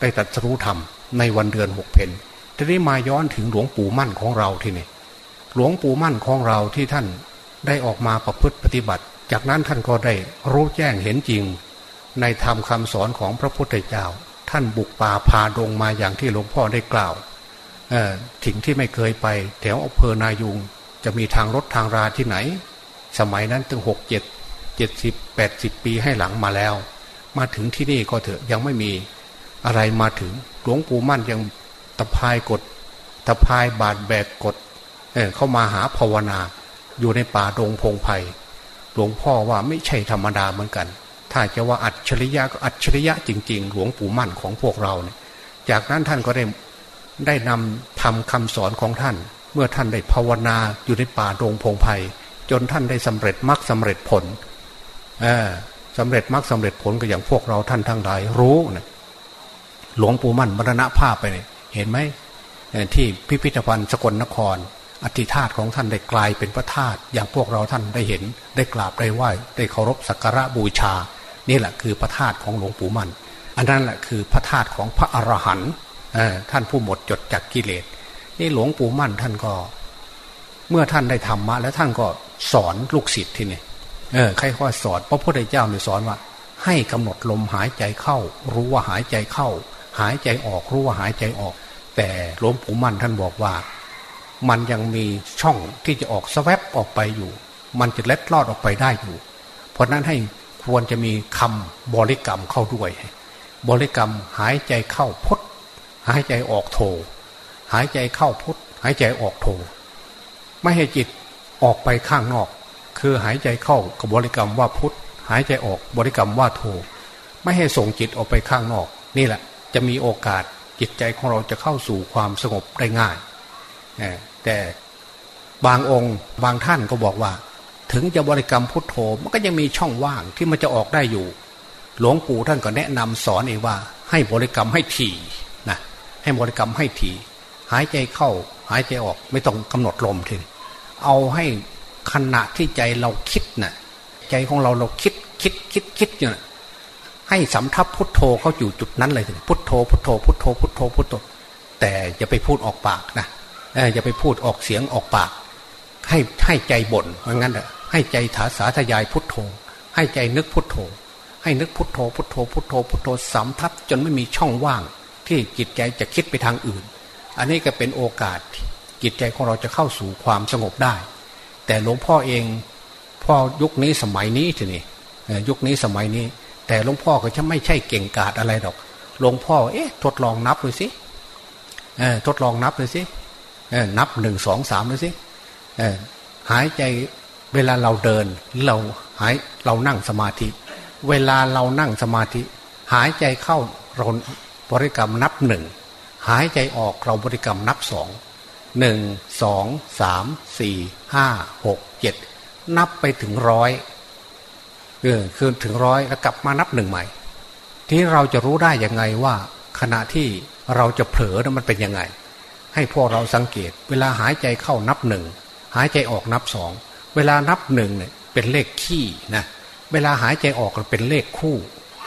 ได้ตรัสรู้ธรรมในวันเดือนหกเพนทีนี้มาย้อนถึงหลวงปู่มั่นของเราที่นี่หลวงปู่มั่นของเราที่ท่าน ได้ออกมาประพฤติปฏิบัติ จากนั้นท่านก็ได้รู้แจ้งเห็นจริง ในธรรมคาสอนของพระพุทธเจ้า ท่านบุกป่าพาดงมาอย่างที่หลวงพ่อได้กล่าวถิ่งที่ไม่เคยไป แถวอำเภอนายุง จะมีทางรถทางราที่ไหน สมัยนั้นถึงหกเจ็ดเจ็ดสิบแปดสิบปีให้หลังมาแล้ว มาถึงที่นี่ก็เถอะยังไม่มีอะไรมาถึงหลวงปู่มั่นยังตะพายกดตะพายบาดแบกกดเเข้ามาหาภาวนา อยู่ในป่าดงพงไพ่หลวงพ่อว่าไม่ใช่ธรรมดาเหมือนกัน ถ้าจะว่าอัจฉริยะก็อัจฉริยะจริง ๆ หลวงปู่มั่นของพวกเราเนี่ย จากนั้นท่านก็ได้ได้นำทำคำสอนของท่าน เมื่อท่านได้ภาวนาอยู่ในป่าดงพงไพ่จนท่านได้สำเร็จมรรคสาเร็จผลเออสำเร็จมรรคสาเร็จผลก็อย่างพวกเราท่านทั้งหลายรู้นะหลวงปู่มั่นมรณภาพไปเนี่ยเห็นไหมที่พิพิธภัณฑ์สกลนคร อธิธาตของท่านได้กลายเป็นพระธาตุอย่างพวกเราท่านได้เห็น ได้กราบได้ไหว้ได้เคารพสักการะบูชา นี่แหละคือพระธาตุของหลวงปู่มันอันนั้นแหละคือพระธาตุของพระอรหันต์ท่านผู้หมดจดจากกิเลสนี่หลวงปู่มั่นท่านก็ เมื่อท่านได้ธรรมะ แล้วท่านก็สอนลูกศิษย์ที่นี่เออใครค่อยสอนพระพุทธเจ้าเนี่ยสอนว่า ให้กำหนดลมหายใจเข้า รู้ว่าหายใจเข้า หายใจออกรู้ว่าหายใจออก แต่หลวงปู่มั่นท่านบอกว่า มันยังมีช่องที่จะออกสวบออกไปอยู่ มันจะเล็ดลอดออกไปได้อยู่ เพราะนั้นให้ควรจะมีคำบริกรรมเข้าด้วย บริกรรมหายใจเข้าพุทหายใจออกโท หายใจเข้าพุทหายใจออกโท ไม่ให้จิตออกไปข้างนอก คือหายใจเข้ากับบริกรรมว่าพุทหายใจออกบริกรรมว่าโท ไม่ให้ส่งจิตออกไปข้างนอก นี่แหละ จะมีโอกาสจิตใจของเราจะเข้าสู่ความสงบได้ง่าย แต่บางองค์บางท่านก็บอกว่า ถึงจะบริกรรมพุทโธมันก็ยังมีช่องว่างที่มันจะออกได้อยู่ หลวงปู่ท่านก็แนะนำสอนเองว่า ให้บริกรรมให้ถี่นะให้บริกรรมให้ถี่หายใจเข้า หายใจออกไม่ต้องกำหนดลมทีเอาให้ขณะที่ใจเราคิดนะ่ะใจของเราเราคิดคิดคิดคิดอยู่นะให้สำทับพุทโธเขาอยู่จุดนั้นเลยพุทโธพุทโธพุทโธพุทโธพุทโธแต่อย่าไปพูดออกปากนะ อย่าไปพูดออกเสียงออกปาก ให้ให้ใจบ่นว่างั้นเถอะให้ใจถาสาทยายพุทโธ ให้ใจนึกพุทโธ ให้นึกพุทโธ พุทโธ พุทโธ พุทโธสามทับจนไม่มีช่องว่าง ที่จิตใจจะคิดไปทางอื่น อันนี้ก็เป็นโอกาสจิตใจของเราจะเข้าสู่ความสงบได้ แต่หลวงพ่อเองพ่อยุคนี้สมัยนี้ทีนี้ยุคนี้สมัยนี้ แต่หลวงพ่อก็จะไม่ใช่เก่งกาจอะไรดอกหลวงพ่อเอ๊ะทดลองนับดูสิทดลองนับดูสิ นับหนึ่งสองสามเลยสิหายใจเวลาเราเดิน เราหายเรานั่งสมาธิ เวลาเรานั่งสมาธิ หายใจเข้าเราบริกรรมนับหนึ่งหายใจออกเราบริกรรมนับสองหนึ่งสองสามสี่ห้าหกเจ็ดนับไปถึงร้อยเออคือถึงร้อยแล้วกลับมานับหนึ่งใหม่ ที่เราจะรู้ได้ยังไงว่า ขณะที่เราจะเผลอมันเป็นยังไง ให้พวกเราสังเกต เวลาหายใจเข้านับหนึ่งหายใจออกนับสองเวลานับหนึ่งเนี่ยเป็นเลขขี้นะเวลาหายใจออกเป็นเลขคู่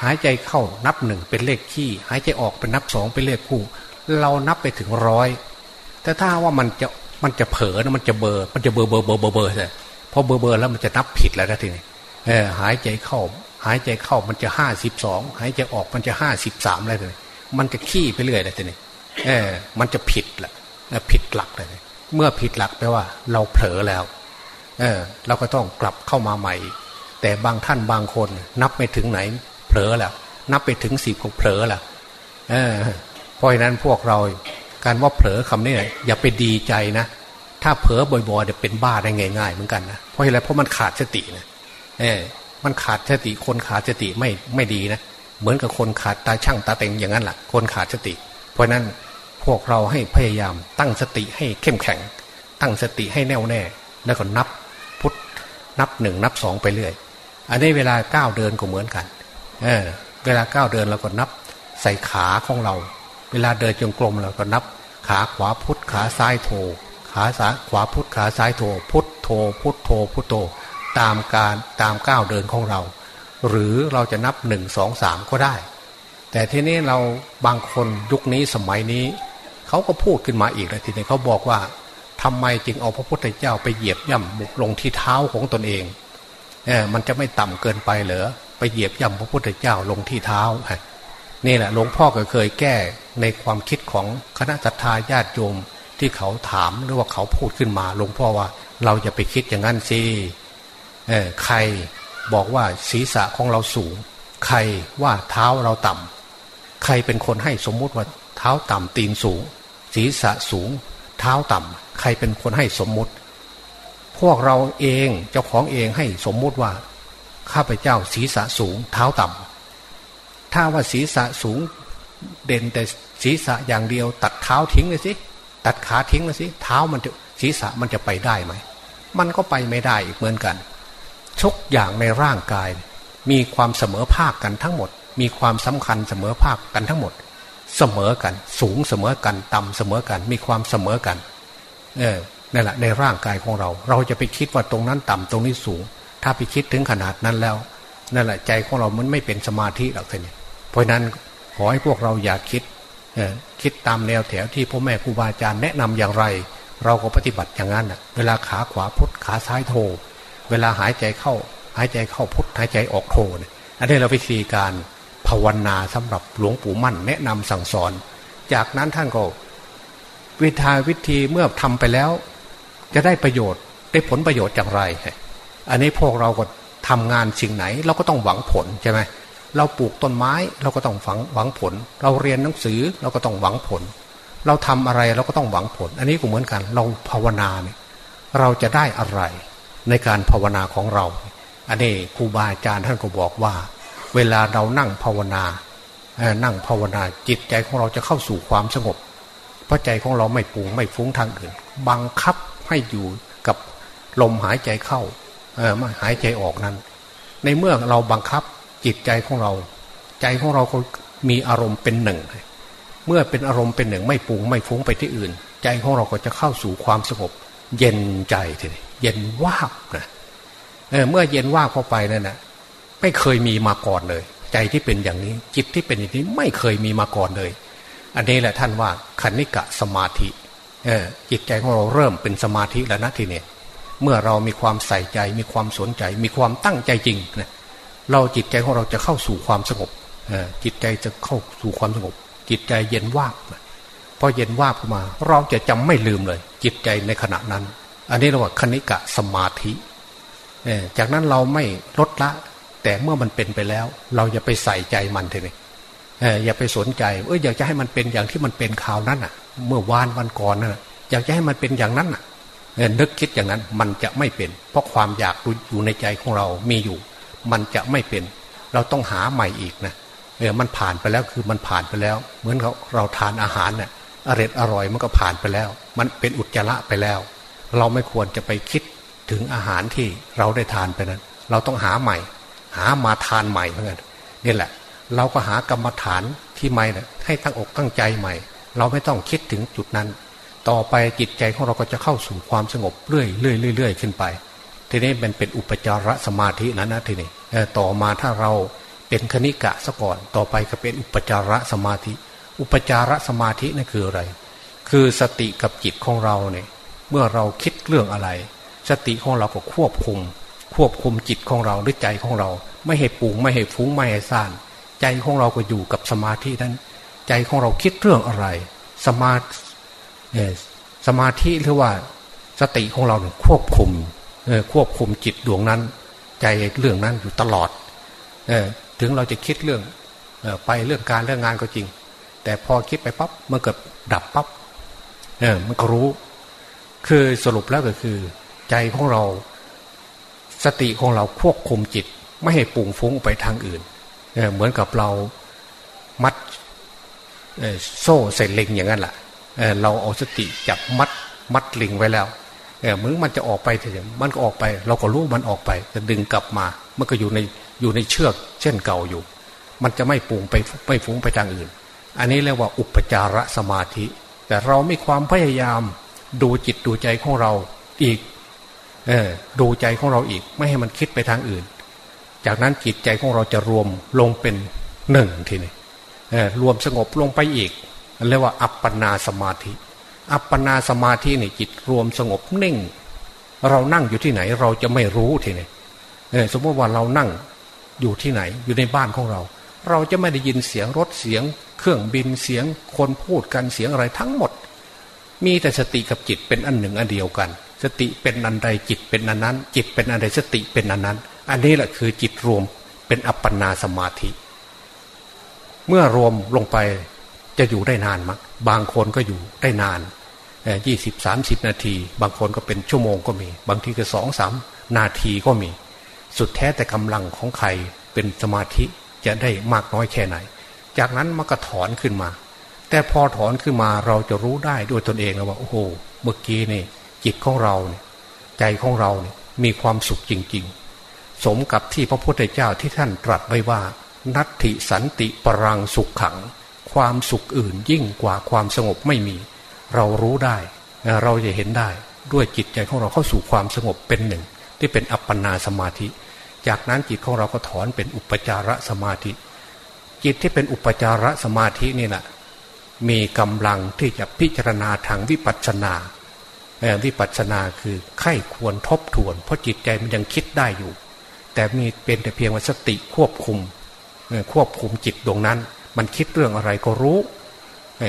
หายใจเข้านับหนึ่งเป็นเลขขี้หายใจออกเป็นนับสองเป็นเลขคู่ เรานับไปถึงร้อยแต่ถ้าว่ามันจะมันจะเผลอนะมันจะเบอร์มันจะเบอร์เบอร์เบอร์เบอร์เบอร์เลยพอเบอร์เบอร์แล้วมันจะนับผิดแล้วนะทีนี้เออหายใจเข้า หายใจเข้ามันจะห้าสิบสองหายใจออกมันจะห้าสิบสามอะไรเลยมันจะขี้ไปเรื่อยเลยทีนี้ เออมันจะผิดแหละผิดหลักเลย เมื่อผิดหลักแปลว่า เราเผลอแล้ว เออ เราก็ต้องกลับเข้ามาใหม่ แต่บางท่านบางคน นับไม่ถึงไหน เผลอแล้ว นับไปถึงสิบก็เผลอแล้วเออเพราะฉะนั้นพวกเราการว่าเผลอคำนี้อย่าไปดีใจนะถ้าเผลอบ่อยๆจะเป็นบ้าได้ง่ายๆเหมือนกันนะเพราะอะไรเพราะมันขาดสตินะเออมันขาดสติคนขาดสติไม่ไม่ดีนะเหมือนกับคนขาดตาช่างตาเต็งอย่างนั้นแหละคนขาดสติเราะนั้นพวกเราให้พยายามตั้งสติให้เข้มแข็ง ตั้งสติให้แน่วแน่ แล้วก็นับพุทธนับหนึ่งนับสองไปเรื่อย อันนี้เวลาก้าวเดินก็เหมือนกันเออเวลาก้าวเดินเราก็นับใส่ขาของเรา เวลาเดินจงกรมเราก็นับขาขวาพุทธขาซ้ายโถขาซ้ายขวาพุทธขาซ้ายโถพุทธโถพุทธโถพุทธโถตามการตามก้าวเดินของเรา หรือเราจะนับหนึ่งสองสามก็ได้ แต่ทีนี้เราบางคนยุคนี้สมัยนี้เขาก็พูดขึ้นมาอีกแล้วทีนี้เขาบอกว่าทำไมจึงเอาพระพุทธเจ้าไปเหยียบย่ำลงที่เท้าของตนเองเออมันจะไม่ต่ำเกินไปเหรอไปเหยียบย่ำพระพุทธเจ้าลงที่เท้านี่แหละหลวงพ่อก็เคยแก้ในความคิดของคณะสัตยาญาติโยมที่เขาถามหรือว่าเขาพูดขึ้นมาหลวงพ่อว่า เราจะไปคิดอย่างนั้นสิเออใครบอกว่าศีรษะของเราสูง ใครว่าเท้าเราต่ำ ใครเป็นคนให้สมมุติว่าเท้าต่ำตีนสูง ศีรษะสูง เท้าต่ำใครเป็นคนให้สมมุติ พวกเราเองเจ้าของเองให้สมมุติว่า ข้าพเจ้าศีรษะสูง เท้าต่ำถ้าว่าศีรษะสูงเด่นแต่ศีรษะอย่างเดียว ตัดเท้าทิ้งเลยสิตัดขาทิ้งเลยสิเท้ามันจะศีรษะมันจะไปได้ไหมมันก็ไปไม่ได้อีกเหมือนกันทุกอย่างในร่างกายมีความเสมอภาคกันทั้งหมด มีความสำคัญเสมอภาคกันทั้งหมด เสมอกัน สูงเสมอกัน ต่ำเสมอกัน มีความเสมอกันเออนั่นแหละในร่างกายของเรา เราจะไปคิดว่าตรงนั้นต่ำตรงนี้สูง ถ้าไปคิดถึงขนาดนั้นแล้วนั่นแหละใจของเรามันไม่เป็นสมาธิหรอกท่านเพราะนั้นขอให้พวกเราอย่าคิดคิดตามแนวแถวที่พ่อแม่ครูบาอาจารย์แนะนำอย่างไร เราก็ปฏิบัติอย่างนั้นเวลาขาขวาพุทขาซ้ายโท เวลาหายใจเข้า หายใจเข้าพุทหายใจออกโทเนี่ยอันนี้เราวิธีการ ภาวนาสำหรับหลวงปู่มั่นแนะนำสั่งสอน จากนั้นท่านก็วิธีวิธีเมื่อทำไปแล้ว จะได้ประโยชน์ได้ผลประโยชน์อย่างไร อันนี้พวกเราก็ทำงานสิ่งไหน เราก็ต้องหวังผลใช่ไหมเราปลูกต้นไม้เราก็ต้องฝังหวังผล เราเรียนหนังสือเราก็ต้องหวังผล เราทำอะไรเราก็ต้องหวังผล อันนี้ก็เหมือนกัน เราภาวนาเนี่ยเราจะได้อะไรในการภาวนาของเรา อันนี้ครูบาอาจารย์ท่านก็บอกว่า เวลาเรานั่งภาวนานั่งภาวนาจิตใจของเราจะเข้าสู่ความสงบ เพราะใจของเราไม่ปุงไม่ฟุ้งทางอื่น บังคับให้อยู่กับลมหายใจเข้าเออมาหายใจออกนั้น ในเมื่อเราบังคับจิตใจของเรา ใจของเราก็มีอารมณ์เป็นหนึ่ง เมื่อเป็นอารมณ์เป็นหนึ่งไม่ปุงไม่ฟุ้งไปที่อื่น ใจของเราก็จะเข้าสู่ความสงบ เย็นใจทีเย็นว่าบนะเเมื่อเย็นว่าเข้าไปนั่นนะ ไม่เคยมีมาก่อนเลย ใจที่เป็นอย่างนี้ จิตที่เป็นอย่างนี้ไม่เคยมีมาก่อนเลย อันนี้แหละท่านว่าคณิกะสมาธิจิตใจของเราเริ่มเป็นสมาธิแล้วนะทีนี้เมื่อเรามีความใส่ใจ มีความสนใจ มีความตั้งใจจริงนะเราจิตใจของเราจะเข้าสู่ความสงบจิตใจจะเข้าสู่ความสงบ จิตใจเย็นว่าบพอเย็นว่าบขึ้นมา เราจะจำไม่ลืมเลย จิตใจในขณะนั้น อันนี้เรียกว่าคณิกะสมาธิจากนั้นเราไม่ลดละ แต่เมื่อมันเป็นไปแล้ว เราอย่าไปใส่ใจมันเถอะอย่าไปสนใจเอออยากจะให้มันเป็นอย่างที่มันเป็นข่าวนั้นอะ เมื่อวานวันก่อนน่ะอยากจะให้มันเป็นอย่างนั้นอะนึกคิดอย่างนั้นมันจะไม่เป็น เพราะความอยากอยู่ในใจของเรามีอยู่ มันจะไม่เป็น เราต้องหาใหม่อีกนะเออมันผ่านไปแล้วคือมันผ่านไปแล้ว เหมือนเราเราทานอาหารเนี่ยอร่อยอร่อยมันก็ผ่านไปแล้ว มันเป็นอุจจาระไปแล้ว เราไม่ควรจะไปคิดถึงอาหารที่เราได้ทานไปนั้น เราต้องหาใหม่ หามาทานใหม่เหมือนกันนี่แหละ เราก็หากรรมฐานที่ใหม่นะให้ตั้งอกตั้งใจใหม่ เราไม่ต้องคิดถึงจุดนั้น ต่อไปจิตใจของเราก็จะเข้าสู่ความสงบเรื่อยเรื่อยเรื่อยขึ้นไป ทีนี้มันเป็นอุปจารสมาธินะนะทีนี้ต่อมาถ้าเราเป็นคณิกะซะก่อน ต่อไปก็เป็นอุปจารสมาธิ อุปจารสมาธินั่นคืออะไร คือสติกับจิตของเราเนี่ยเมื่อเราคิดเรื่องอะไร สติของเราก็ควบคุม ควบคุมจิตของเราหรือใจของเรา ไม่ให้ปูงไม่ให้ฟุ้งไม่ให้ซ่านใจของเราก็อยู่กับสมาธินั้น ใจของเราคิดเรื่องอะไร สมาสมาธิหรือว่าสติของเราควบคุมควบคุมจิตดวงนั้น ใจเรื่องนั้นอยู่ตลอดถึงเราจะคิดเรื่องไปเรื่องการเรื่องงานก็จริง แต่พอคิดไปปั๊บมันเกิดดับปั๊บมันก็รู้ คือสรุปแล้วก็คือ ใจของเรา สติของเราควบคุมจิต ไม่ให้ปุ่งฟุ้งไปทางอื่นเเหมือนกับเรามัดโซ่ใส่ลิงอย่างนั้นแหละเเราเอาสติจับมัดมัดลิงไว้แล้วเหมือนมันจะออกไปเถอะมันก็ออกไป เราก็รู้มันออกไปจะดึงกลับมา มันก็อยู่ในอยู่ในเชือก เช่นเก่าอยู่ มันจะไม่ปุ่งไปไม่ฟุ้งไปทางอื่น อันนี้เรียกว่าอุปจารสมาธิ แต่เรามีความพยายามดูจิตดูใจของเราอีก เออดูใจของเราอีก ไม่ให้มันคิดไปทางอื่น จากนั้นจิตใจของเราจะรวมลงเป็นหนึ่งทีนี้รวมสงบลงไปอีกเรียกว่าอัปปนาสมาธิ อัปปนาสมาธินี่จิตรวมสงบนิ่ง เรานั่งอยู่ที่ไหนเราจะไม่รู้ทีนี้สมมติว่าเรานั่งอยู่ที่ไหนอยู่ในบ้านของเรา เราจะไม่ได้ยินเสียงรถเสียง เครื่องบินเสียงคนพูดกันเสียงอะไรทั้งหมด มีแต่สติกับจิตเป็นอันหนึ่งอันเดียวกัน สติเป็นอันใดจิตเป็นอันนั้น จิตเป็นอันใดสติเป็นอันนั้น อันนี้แหละคือจิตรวมเป็นอัปปนาสมาธิ เมื่อรวมลงไปจะอยู่ได้นานมั้งบางคนก็อยู่ได้นานยี่สิบสามสิบนาที บางคนก็เป็นชั่วโมงก็มี บางทีก็สองสามนาทีก็มี สุดแท้แต่กำลังของใครเป็นสมาธิจะได้มากน้อยแค่ไหน จากนั้นมันก็ถอนขึ้นมา แต่พอถอนขึ้นมาเราจะรู้ได้ด้วยตนเองแล้วว่าโอ้โหเมื่อกี้นี่ จิตของเราเนี่ยใจของเราเนี่ยมีความสุขจริง ๆ สมกับที่พระพุทธเจ้าที่ท่านตรัสไว้ว่า นัตถิสันติปรังสุขขัง ความสุขอื่นยิ่งกว่าความสงบไม่มี เรารู้ได้ เราจะเห็นได้ด้วยจิตใจของเราเข้าสู่ความสงบเป็นหนึ่ง ที่เป็นอัปปนาสมาธิ จากนั้นจิตของเราก็ถอนเป็นอุปจารสมาธิ จิตที่เป็นอุปจารสมาธินี่แหละมีกำลังที่จะพิจารณาทางวิปัสสนา วิปัสสนาคือไข้ควรทบทวน เพราะจิตใจมันยังคิดได้อยู่ แต่มีเป็นแต่เพียงว่าสติควบคุมควบคุมจิตดวงนั้น มันคิดเรื่องอะไรก็รู้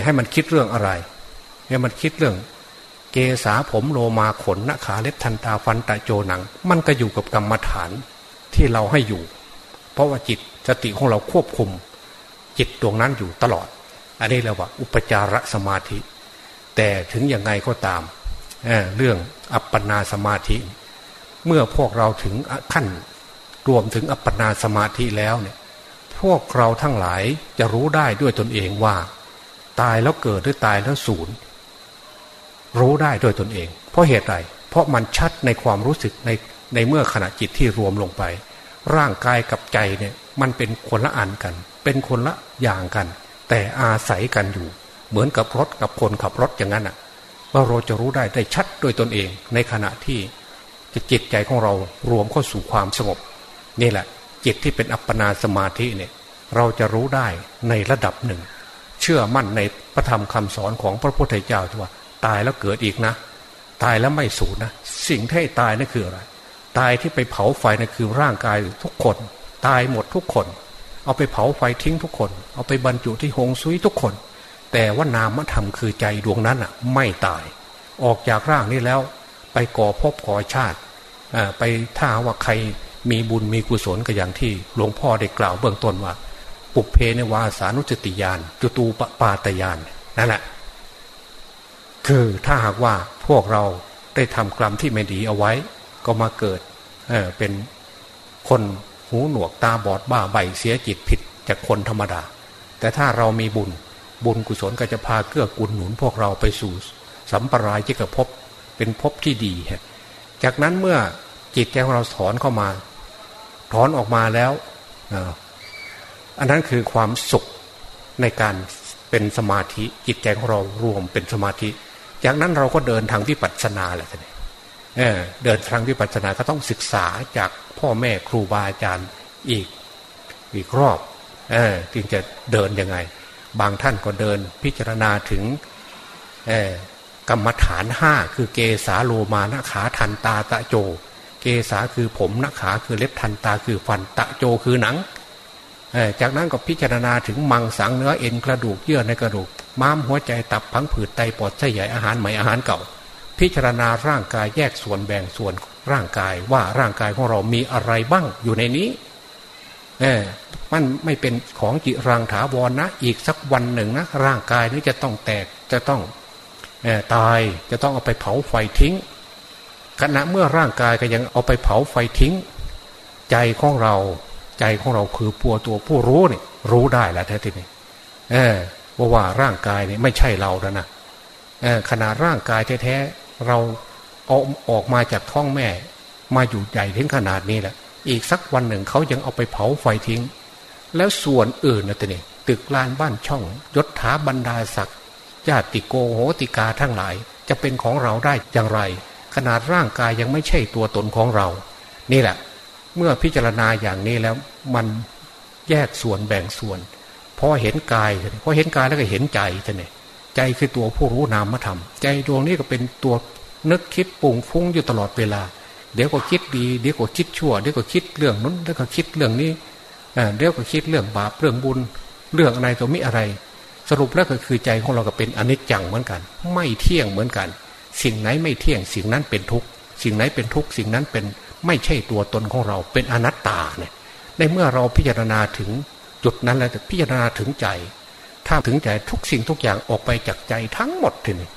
ให้มันคิดเรื่องอะไรให้มันคิดเรื่อง เกษาผมโลมาขนนขาเล็บทันตาฟันตะโจหนัง มันก็อยู่กับกรรมฐานที่เราให้อยู่ เพราะว่าจิตสติของเราควบคุม จิตดวงนั้นอยู่ตลอด อันนี้เราว่า อุปจารสมาธิ แต่ถึงยังไงก็ตาม เรื่องอัปปนาสมาธิ เมื่อพวกเราถึงขั้นรวมถึงอัปปนาสมาธิแล้วเนี่ย พวกเราทั้งหลายจะรู้ได้ด้วยตนเองว่า ตายแล้วเกิดหรือตายแล้วสูญรู้ได้ด้วยตนเอง เพราะเหตุไรเพราะมันชัดในความรู้สึกในในเมื่อขณะจิตที่รวมลงไป ร่างกายกับใจเนี่ยมันเป็นคนละอันกัน เป็นคนละอย่างกัน แต่อาศัยกันอยู่ เหมือนกับรถกับคนขับรถอย่างนั้นอะ ว่าเราจะรู้ได้ได้ชัดโดยตนเอง ในขณะที่จิตใจของเรารวมเข้าสู่ความสงบ นี่แหละ จิตที่เป็นอัปปนาสมาธิเนี่ยเราจะรู้ได้ในระดับหนึ่ง เชื่อมั่นในพระธรรมคำสอนของพระพุทธเจ้าที่ว่า ตายแล้วเกิดอีกนะ ตายแล้วไม่สูญนะ สิ่งที่ตายนั่นคืออะไร ตายที่ไปเผาไฟนั่นคือร่างกายทุกคน ตายหมดทุกคน เอาไปเผาไฟทิ้งทุกคน เอาไปบรรจุที่หงซุยทุกคน แต่ว่านามธรรมคือใจดวงนั้นอะไม่ตาย ออกจากร่างนี้แล้ว ไปก่อภพก่อชาติไปถ้าว่าใครมีบุญมีกุศลก็อย่างที่หลวงพ่อได้กล่าวเบื้องต้นว่า ปุเพในวาสานุจติยานจุตูปปาตยานนั่นแหละคือถ้าหากว่าพวกเราได้ทำกรรมที่ไม่ดีเอาไว้ ก็มาเกิดเเป็นคนหูหนวกตาบอดบ้าใบเสียจิตผิดจากคนธรรมดา แต่ถ้าเรามีบุญ บุญกุศลก็จะพาเกื้อกูลหนุนพวกเราไปสู่ สัมปรายจิกภพเป็นภพที่ดีฮะจากนั้นเมื่อจิตใจของเราถอนเข้ามา ถอนออกมาแล้วอันนั้นคือความสุขในการเป็นสมาธิจิตใจของเรารวมเป็นสมาธิ จากนั้นเราก็เดินทางวิปัสสนาแหละท่านเเดินทางวิปัสสนาก็ต้องศึกษาจากพ่อแม่ครูบาอาจารย์อีกอีกรอบเออจึงจะเดินยังไง บางท่านก็เดินพิจารณาถึงกรรมฐานห้าคือเกสาโลมานะขาทันตาตะโจ เกสาคือผมนะขาคือเล็บทันตาคือฟันตะโจคือหนัง จากนั้นก็พิจารณาถึงมังสังเนื้อเอ็นกระดูกเยื่อในกระดูก ม้ามหัวใจตับพังผืดไตปอดไส้ใหญ่อาหารใหม่อาหารเก่า พิจารณาร่างกายแยกส่วนแบ่งส่วนร่างกายว่าร่างกายของเรามีอะไรบ้างอยู่ในนี้เมันไม่เป็นของจิรังถาวรนนะ อีกสักวันหนึ่งนะ ร่างกายนี้จะต้องแตกจะต้องตายจะต้องเอาไปเผาไฟทิ้ง ขณะเมื่อร่างกายก็ยังเอาไปเผาไฟทิ้ง ใจของเราใจของเราคือปัวตัวผู้รู้เนี่ยรู้ได้แล้วแท้ทีนี้เออว่าว่าร่างกายเนี่ยไม่ใช่เราแล้วนะเออขนาดร่างกายแท้ๆเราเอาออกมาจากท้องแม่ มาอยู่ใหญ่ถึงขนาดนี้แหละ อีกสักวันหนึ่งเขายังเอาไปเผาไฟทิ้ง แล้วส่วนอื่นนะตัวนี้ตึกลานบ้านช่องยศถาบรรดาศักดิ์ญาติโกโหติกาทั้งหลาย จะเป็นของเราได้อย่างไร ขนาดร่างกายยังไม่ใช่ตัวตนของเรา นี่แหละ เมื่อพิจารณาอย่างนี้แล้วมันแยกส่วนแบ่งส่วนพอเห็นกายพอเห็นกายแล้วก็เห็นใจท่านเนี่ยใจคือตัวผู้รู้นามธรรม ใจดวงนี้ก็เป็นตัวนึกคิดปุ่งฟุ้งอยู่ตลอดเวลา เดี๋ยวก็คิดดี เดี๋ยวก็คิดชั่ว เดี๋ยวก็คิดเรื่องนู้นเดี๋ยวก็คิดเรื่องนี้ เดี๋ยวก็คิดเรื่องบาปเรื่องบุญ เรื่องอะไรตัวมิอะไร สรุปแล้วก็คือใจของเราก็เป็นอนิจจังเหมือนกัน ไม่เที่ยงเหมือนกัน สิ่งไหนไม่เที่ยง สิ่งนั้นเป็นทุกสิ่งไหนเป็นทุกสิ่งนั้นเป็นไม่ใช่ตัวตนของเราเป็นอนัตตาเนี่ยในเมื่อเราพิจารณาถึงจุดนั้นแล้วพิจารณาถึงใจ ถ้าถึงใจทุกสิ่งทุกอย่างออกไปจากใจทั้งหมดทีนี้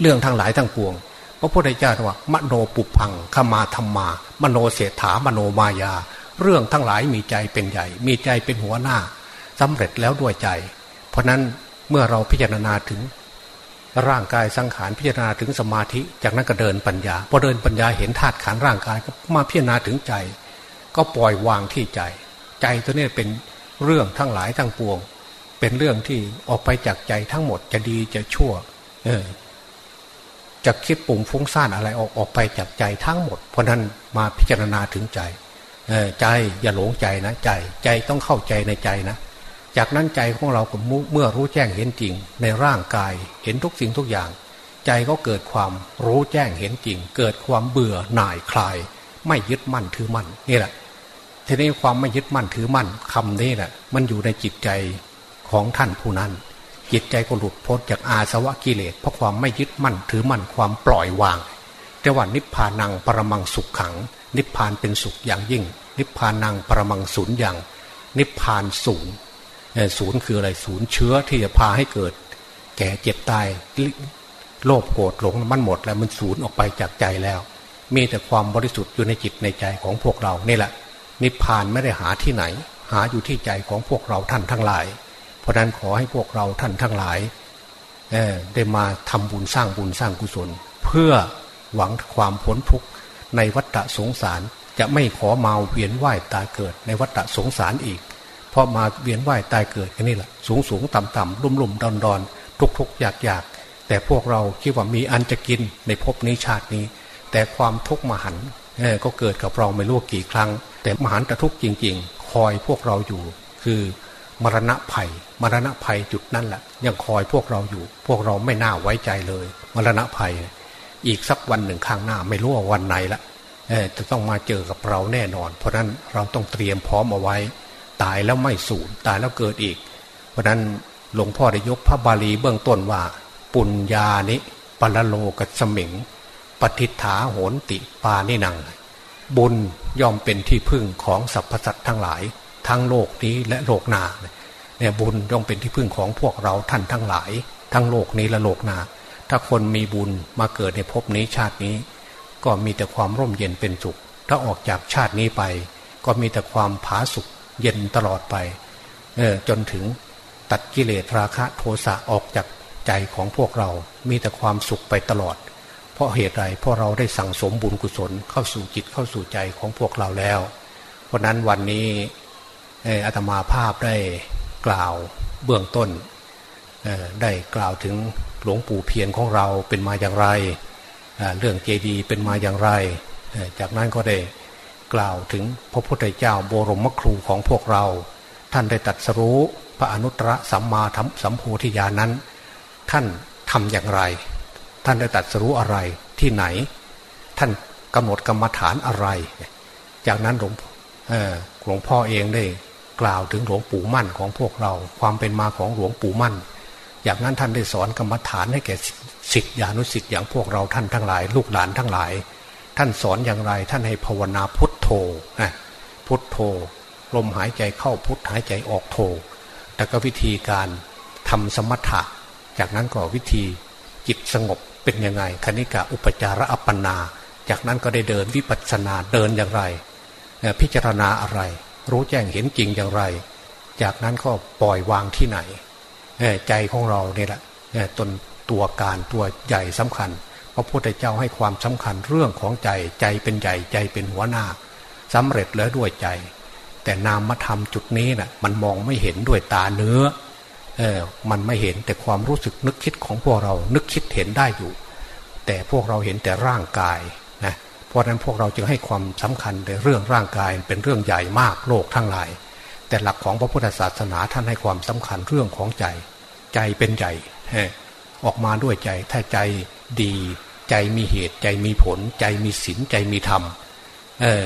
เรื่องทั้งหลายทั้งปวงพระพุทธเจ้าว่ามโนปุพังขมาธรรมา มโนเศรษฐามโนมายา เรื่องทั้งหลายมีใจเป็นใหญ่ มีใจเป็นหัวหน้าสำเร็จแล้วด้วยใจ เพราะนั้นเมื่อเราพิจารณาถึง ร่างกายสังขารพิจารณาถึงสมาธิ จากนั้นก็เดินปัญญาพอเดินปัญญาเห็นธาตุขันร่างกายก็มาพิจารณาถึงใจ ก็ปล่อยวางที่ใจ ใจตัวนี้เป็นเรื่องทั้งหลายทั้งปวง เป็นเรื่องที่ออกไปจากใจทั้งหมดจะดีจะชั่ว เออจะคิดปุ่งฟุ้งซ่านอะไรออกออกไปจากใจทั้งหมด เพราะนั้นมาพิจารณาถึงใจ ใจอย่าหลงใจนะใจใจต้องเข้าใจในใจนะ จากนั้นใจของเราเมื่อรู้แจ้งเห็นจริง ในร่างกายเห็นทุกสิ่งทุกอย่าง ใจก็เกิดความรู้แจ้งเห็นจริง เกิดความเบื่อหน่ายคลาย ไม่ยึดมั่นถือมั่นนี่แหละทีนี้ความไม่ยึดมั่นถือมั่นคำนี้แหละมันอยู่ในจิตใจของท่านผู้นั้น จิตใจก็หลุดพ้นจากอาสวะกิเลสเพราะความไม่ยึดมั่นถือมั่นความปล่อยวางแต่ว่านิพพานังปรมังสุขขัง นิพพานเป็นสุขอย่างยิ่ง นิพพานังประมังศูนย์อย่าง นิพพานศูนย์ศูนย์คืออะไรศูนย์เชื้อที่จะพาให้เกิด แก่เจ็บตายโลภโกรธหลงมันหมดแล้วมันศูนย์ออกไปจากใจแล้ว มีแต่ความบริสุทธิ์อยู่ในจิตในใจของพวกเรานี่แหละ นิพพานไม่ได้หาที่ไหน หาอยู่ที่ใจของพวกเราท่านทั้งหลาย เพราะนั้นขอให้พวกเราท่านทั้งหลายได้มาทำบุญสร้างบุญสร้างกุศล เพื่อหวังความพ้นทุกข์ ในวัฏสงสารจะไม่ขอมาเวียนว่ายตายเกิด ในวัฏสงสารอีก เพราะมาเวียนว่ายตายเกิดกันนี่แหละสูงสูงต่ำต่ำลุ่มลุ่มดอนดอนทุกทุกอยากอยากแต่พวกเราคิดว่ามีอันจะกินในภพนี้ชาตินี้ แต่ความทุกข์มหันก็เกิดกับเราไม่รู้กี่ครั้ง แต่มหันตทุกข์จริง ๆ คอยพวกเราอยู่ คือมรณะภัยมรณะภัยจุดนั่นแหละยังคอยพวกเราอยู่ พวกเราไม่น่าไว้ใจเลย มรณะภัย อีกสักวันหนึ่งข้างหน้า ไม่รู้ว่าวันไหนละจะต้องมาเจอกับเราแน่นอน เพราะนั้นเราต้องเตรียมพร้อมเอาไว้ ตายแล้วไม่สูญตายแล้วเกิดอีก เพราะนั้นหลวงพ่อได้ยกพระบาลีเบื้องต้นว่า ปุญญานิปรโลกัสมิง ปฏิฐาโหนติปานินัง บุญย่อมเป็นที่พึ่งของสรรพสัตว์ทั้งหลาย ทั้งโลกนี้และโลกหนาเนี่ยบุญย่อมเป็นที่พึ่งของพวกเราท่านทั้งหลาย ทั้งโลกนี้และโลกหนา ถ้าคนมีบุญมาเกิดในภพนี้ชาตินี้ ก็มีแต่ความร่มเย็นเป็นสุข ถ้าออกจากชาตินี้ไป ก็มีแต่ความผาสุขเย็นตลอดไปเออจนถึงตัดกิเลสราคะโทสะออกจากใจของพวกเรา มีแต่ความสุขไปตลอด เพราะเหตุใดเพราะเราได้สั่งสมบุญกุศลเข้าสู่จิตเข้าสู่ใจของพวกเราแล้ว เพราะนั้นวันนี้อาตมาภาพได้กล่าวเบื้องต้นได้กล่าวถึง หลวงปู่เพียรของเราเป็นมาอย่างไร เรื่องเจดีเป็นมาอย่างไร จากนั้นก็ได้กล่าวถึงพระพุทธเจ้าโบรมครูของพวกเรา ท่านได้ตัดสรู้พระอนุตตรสัมมาทัมสัมโพธิญาณนั้น ท่านทำอย่างไร ท่านได้ตัดสรู้อะไรที่ไหน ท่านกำหนดกรรมฐานอะไร จากนั้นหลวงหลวงพ่อเองได้กล่าวถึงหลวงปู่มั่นของพวกเรา ความเป็นมาของหลวงปู่มั่น อย่างนั้นท่านได้สอนกรรมฐานให้แก่สิทธิานุสิทธิ์อย่างพวกเราท่านทั้งหลาย ลูกหลานทั้งหลาย ท่านสอนอย่างไรท่านให้ภาวนาพุทโธนะพุทโธ ลมหายใจเข้าพุทหายใจออกโธแต่ก็วิธีการทำสมถะ จากนั้นก็วิธีจิตสงบเป็นยังไงคณิกะอุปจาระอัปปนา จากนั้นก็ได้เดินวิปัสสนาเดินอย่างไร พิจารณาอะไร รู้แจ้งเห็นจริงอย่างไร จากนั้นก็ปล่อยวางที่ไหน ใจของเราเนี่ยแหละตนตัวการตัวใหญ่สำคัญ พระพุทธเจ้าให้ความสำคัญเรื่องของใจใจเป็นใหญ่ใจเป็นหัวหน้าสำเร็จแล้วด้วยใจ แต่นามธรรมจุดนี้นะ่ะมันมองไม่เห็นด้วยตาเนื้อเออมันไม่เห็นแต่ความรู้สึกนึกคิดของพวกเรานึกคิดเห็นได้อยู่ แต่พวกเราเห็นแต่ร่างกายนะเพราะฉะนั้นพวกเราจึงให้ความสำคัญในเรื่องร่างกายเป็นเรื่องใหญ่มากโลกทั้งหลาย แต่หลักของพระพุทธศาสนาท่านให้ความสำคัญเรื่องของใจ ใจเป็นใหญ่ออกมาด้วยใจ ถ้าใจดีใจมีเหตุใจมีผล ใจมีศีลใจมีธรรมเออ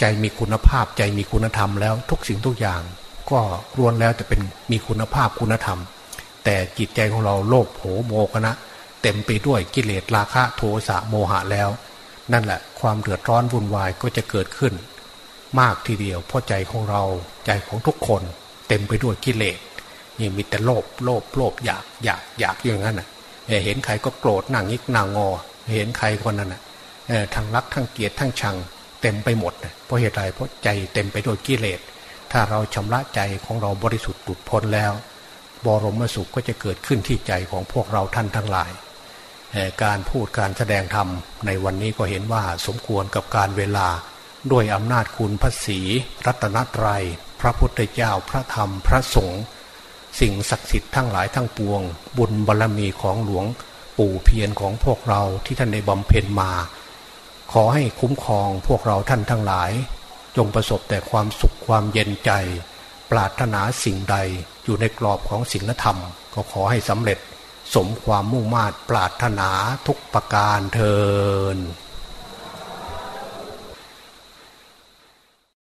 ใจมีคุณภาพใจมีคุณธรรมแล้วทุกสิ่งทุกอย่าง ก็รวนแล้วจะเป็นมีคุณภาพคุณธรรม แต่จิตใจของเราโลภโหโมกนะเต็มไปด้วยกิเลสราคะโทสะโมหะแล้ว นั่นแหละความเดือดร้อนวุ่นวายก็จะเกิดขึ้น มากทีเดียวเพราะใจของเราใจของทุกคน เต็มไปด้วยกิเลส นี่มีแต่โลภโลภโลภอยากอยากอยากอย่างนั้นอะเห็นใครก็โกรธนั่งยิกนางงอ เห็นใครคนนั้นอะทั้งรักทั้งเกลียดทั้งชังเต็มไปหมดเพราะเหตุไรเพราะใจเต็มไปด้วยกิเลส ถ้าเราชำระใจของเราบริสุทธิ์หลุดพ้นแล้ว บรมสุขก็จะเกิดขึ้นที่ใจของพวกเราท่านทั้งหลาย การพูดการแสดงธรรมในวันนี้ก็เห็นว่าสมควรกับการเวลาด้วยอำนาจคุณพระศีรัตนตรยัย พระพุทธเจ้าพระธรรมพระสงฆ์ สิ่งศักดิ์สิทธิ์ทั้งหลายทั้งปวง บุญบารรมีของหลวงปู่เพียรของพวกเราที่ท่านได้บำเพ็ญมา ขอให้คุ้มครองพวกเราท่านทั้งหลาย จงประสบแต่ความสุขความเย็นใจ ปรารถนาสิ่งใดอยู่ในกรอบของศีลธรรม ก็ขอให้สำเร็จสมความมุ่งมา่ปรารถนาทุกประการเทิน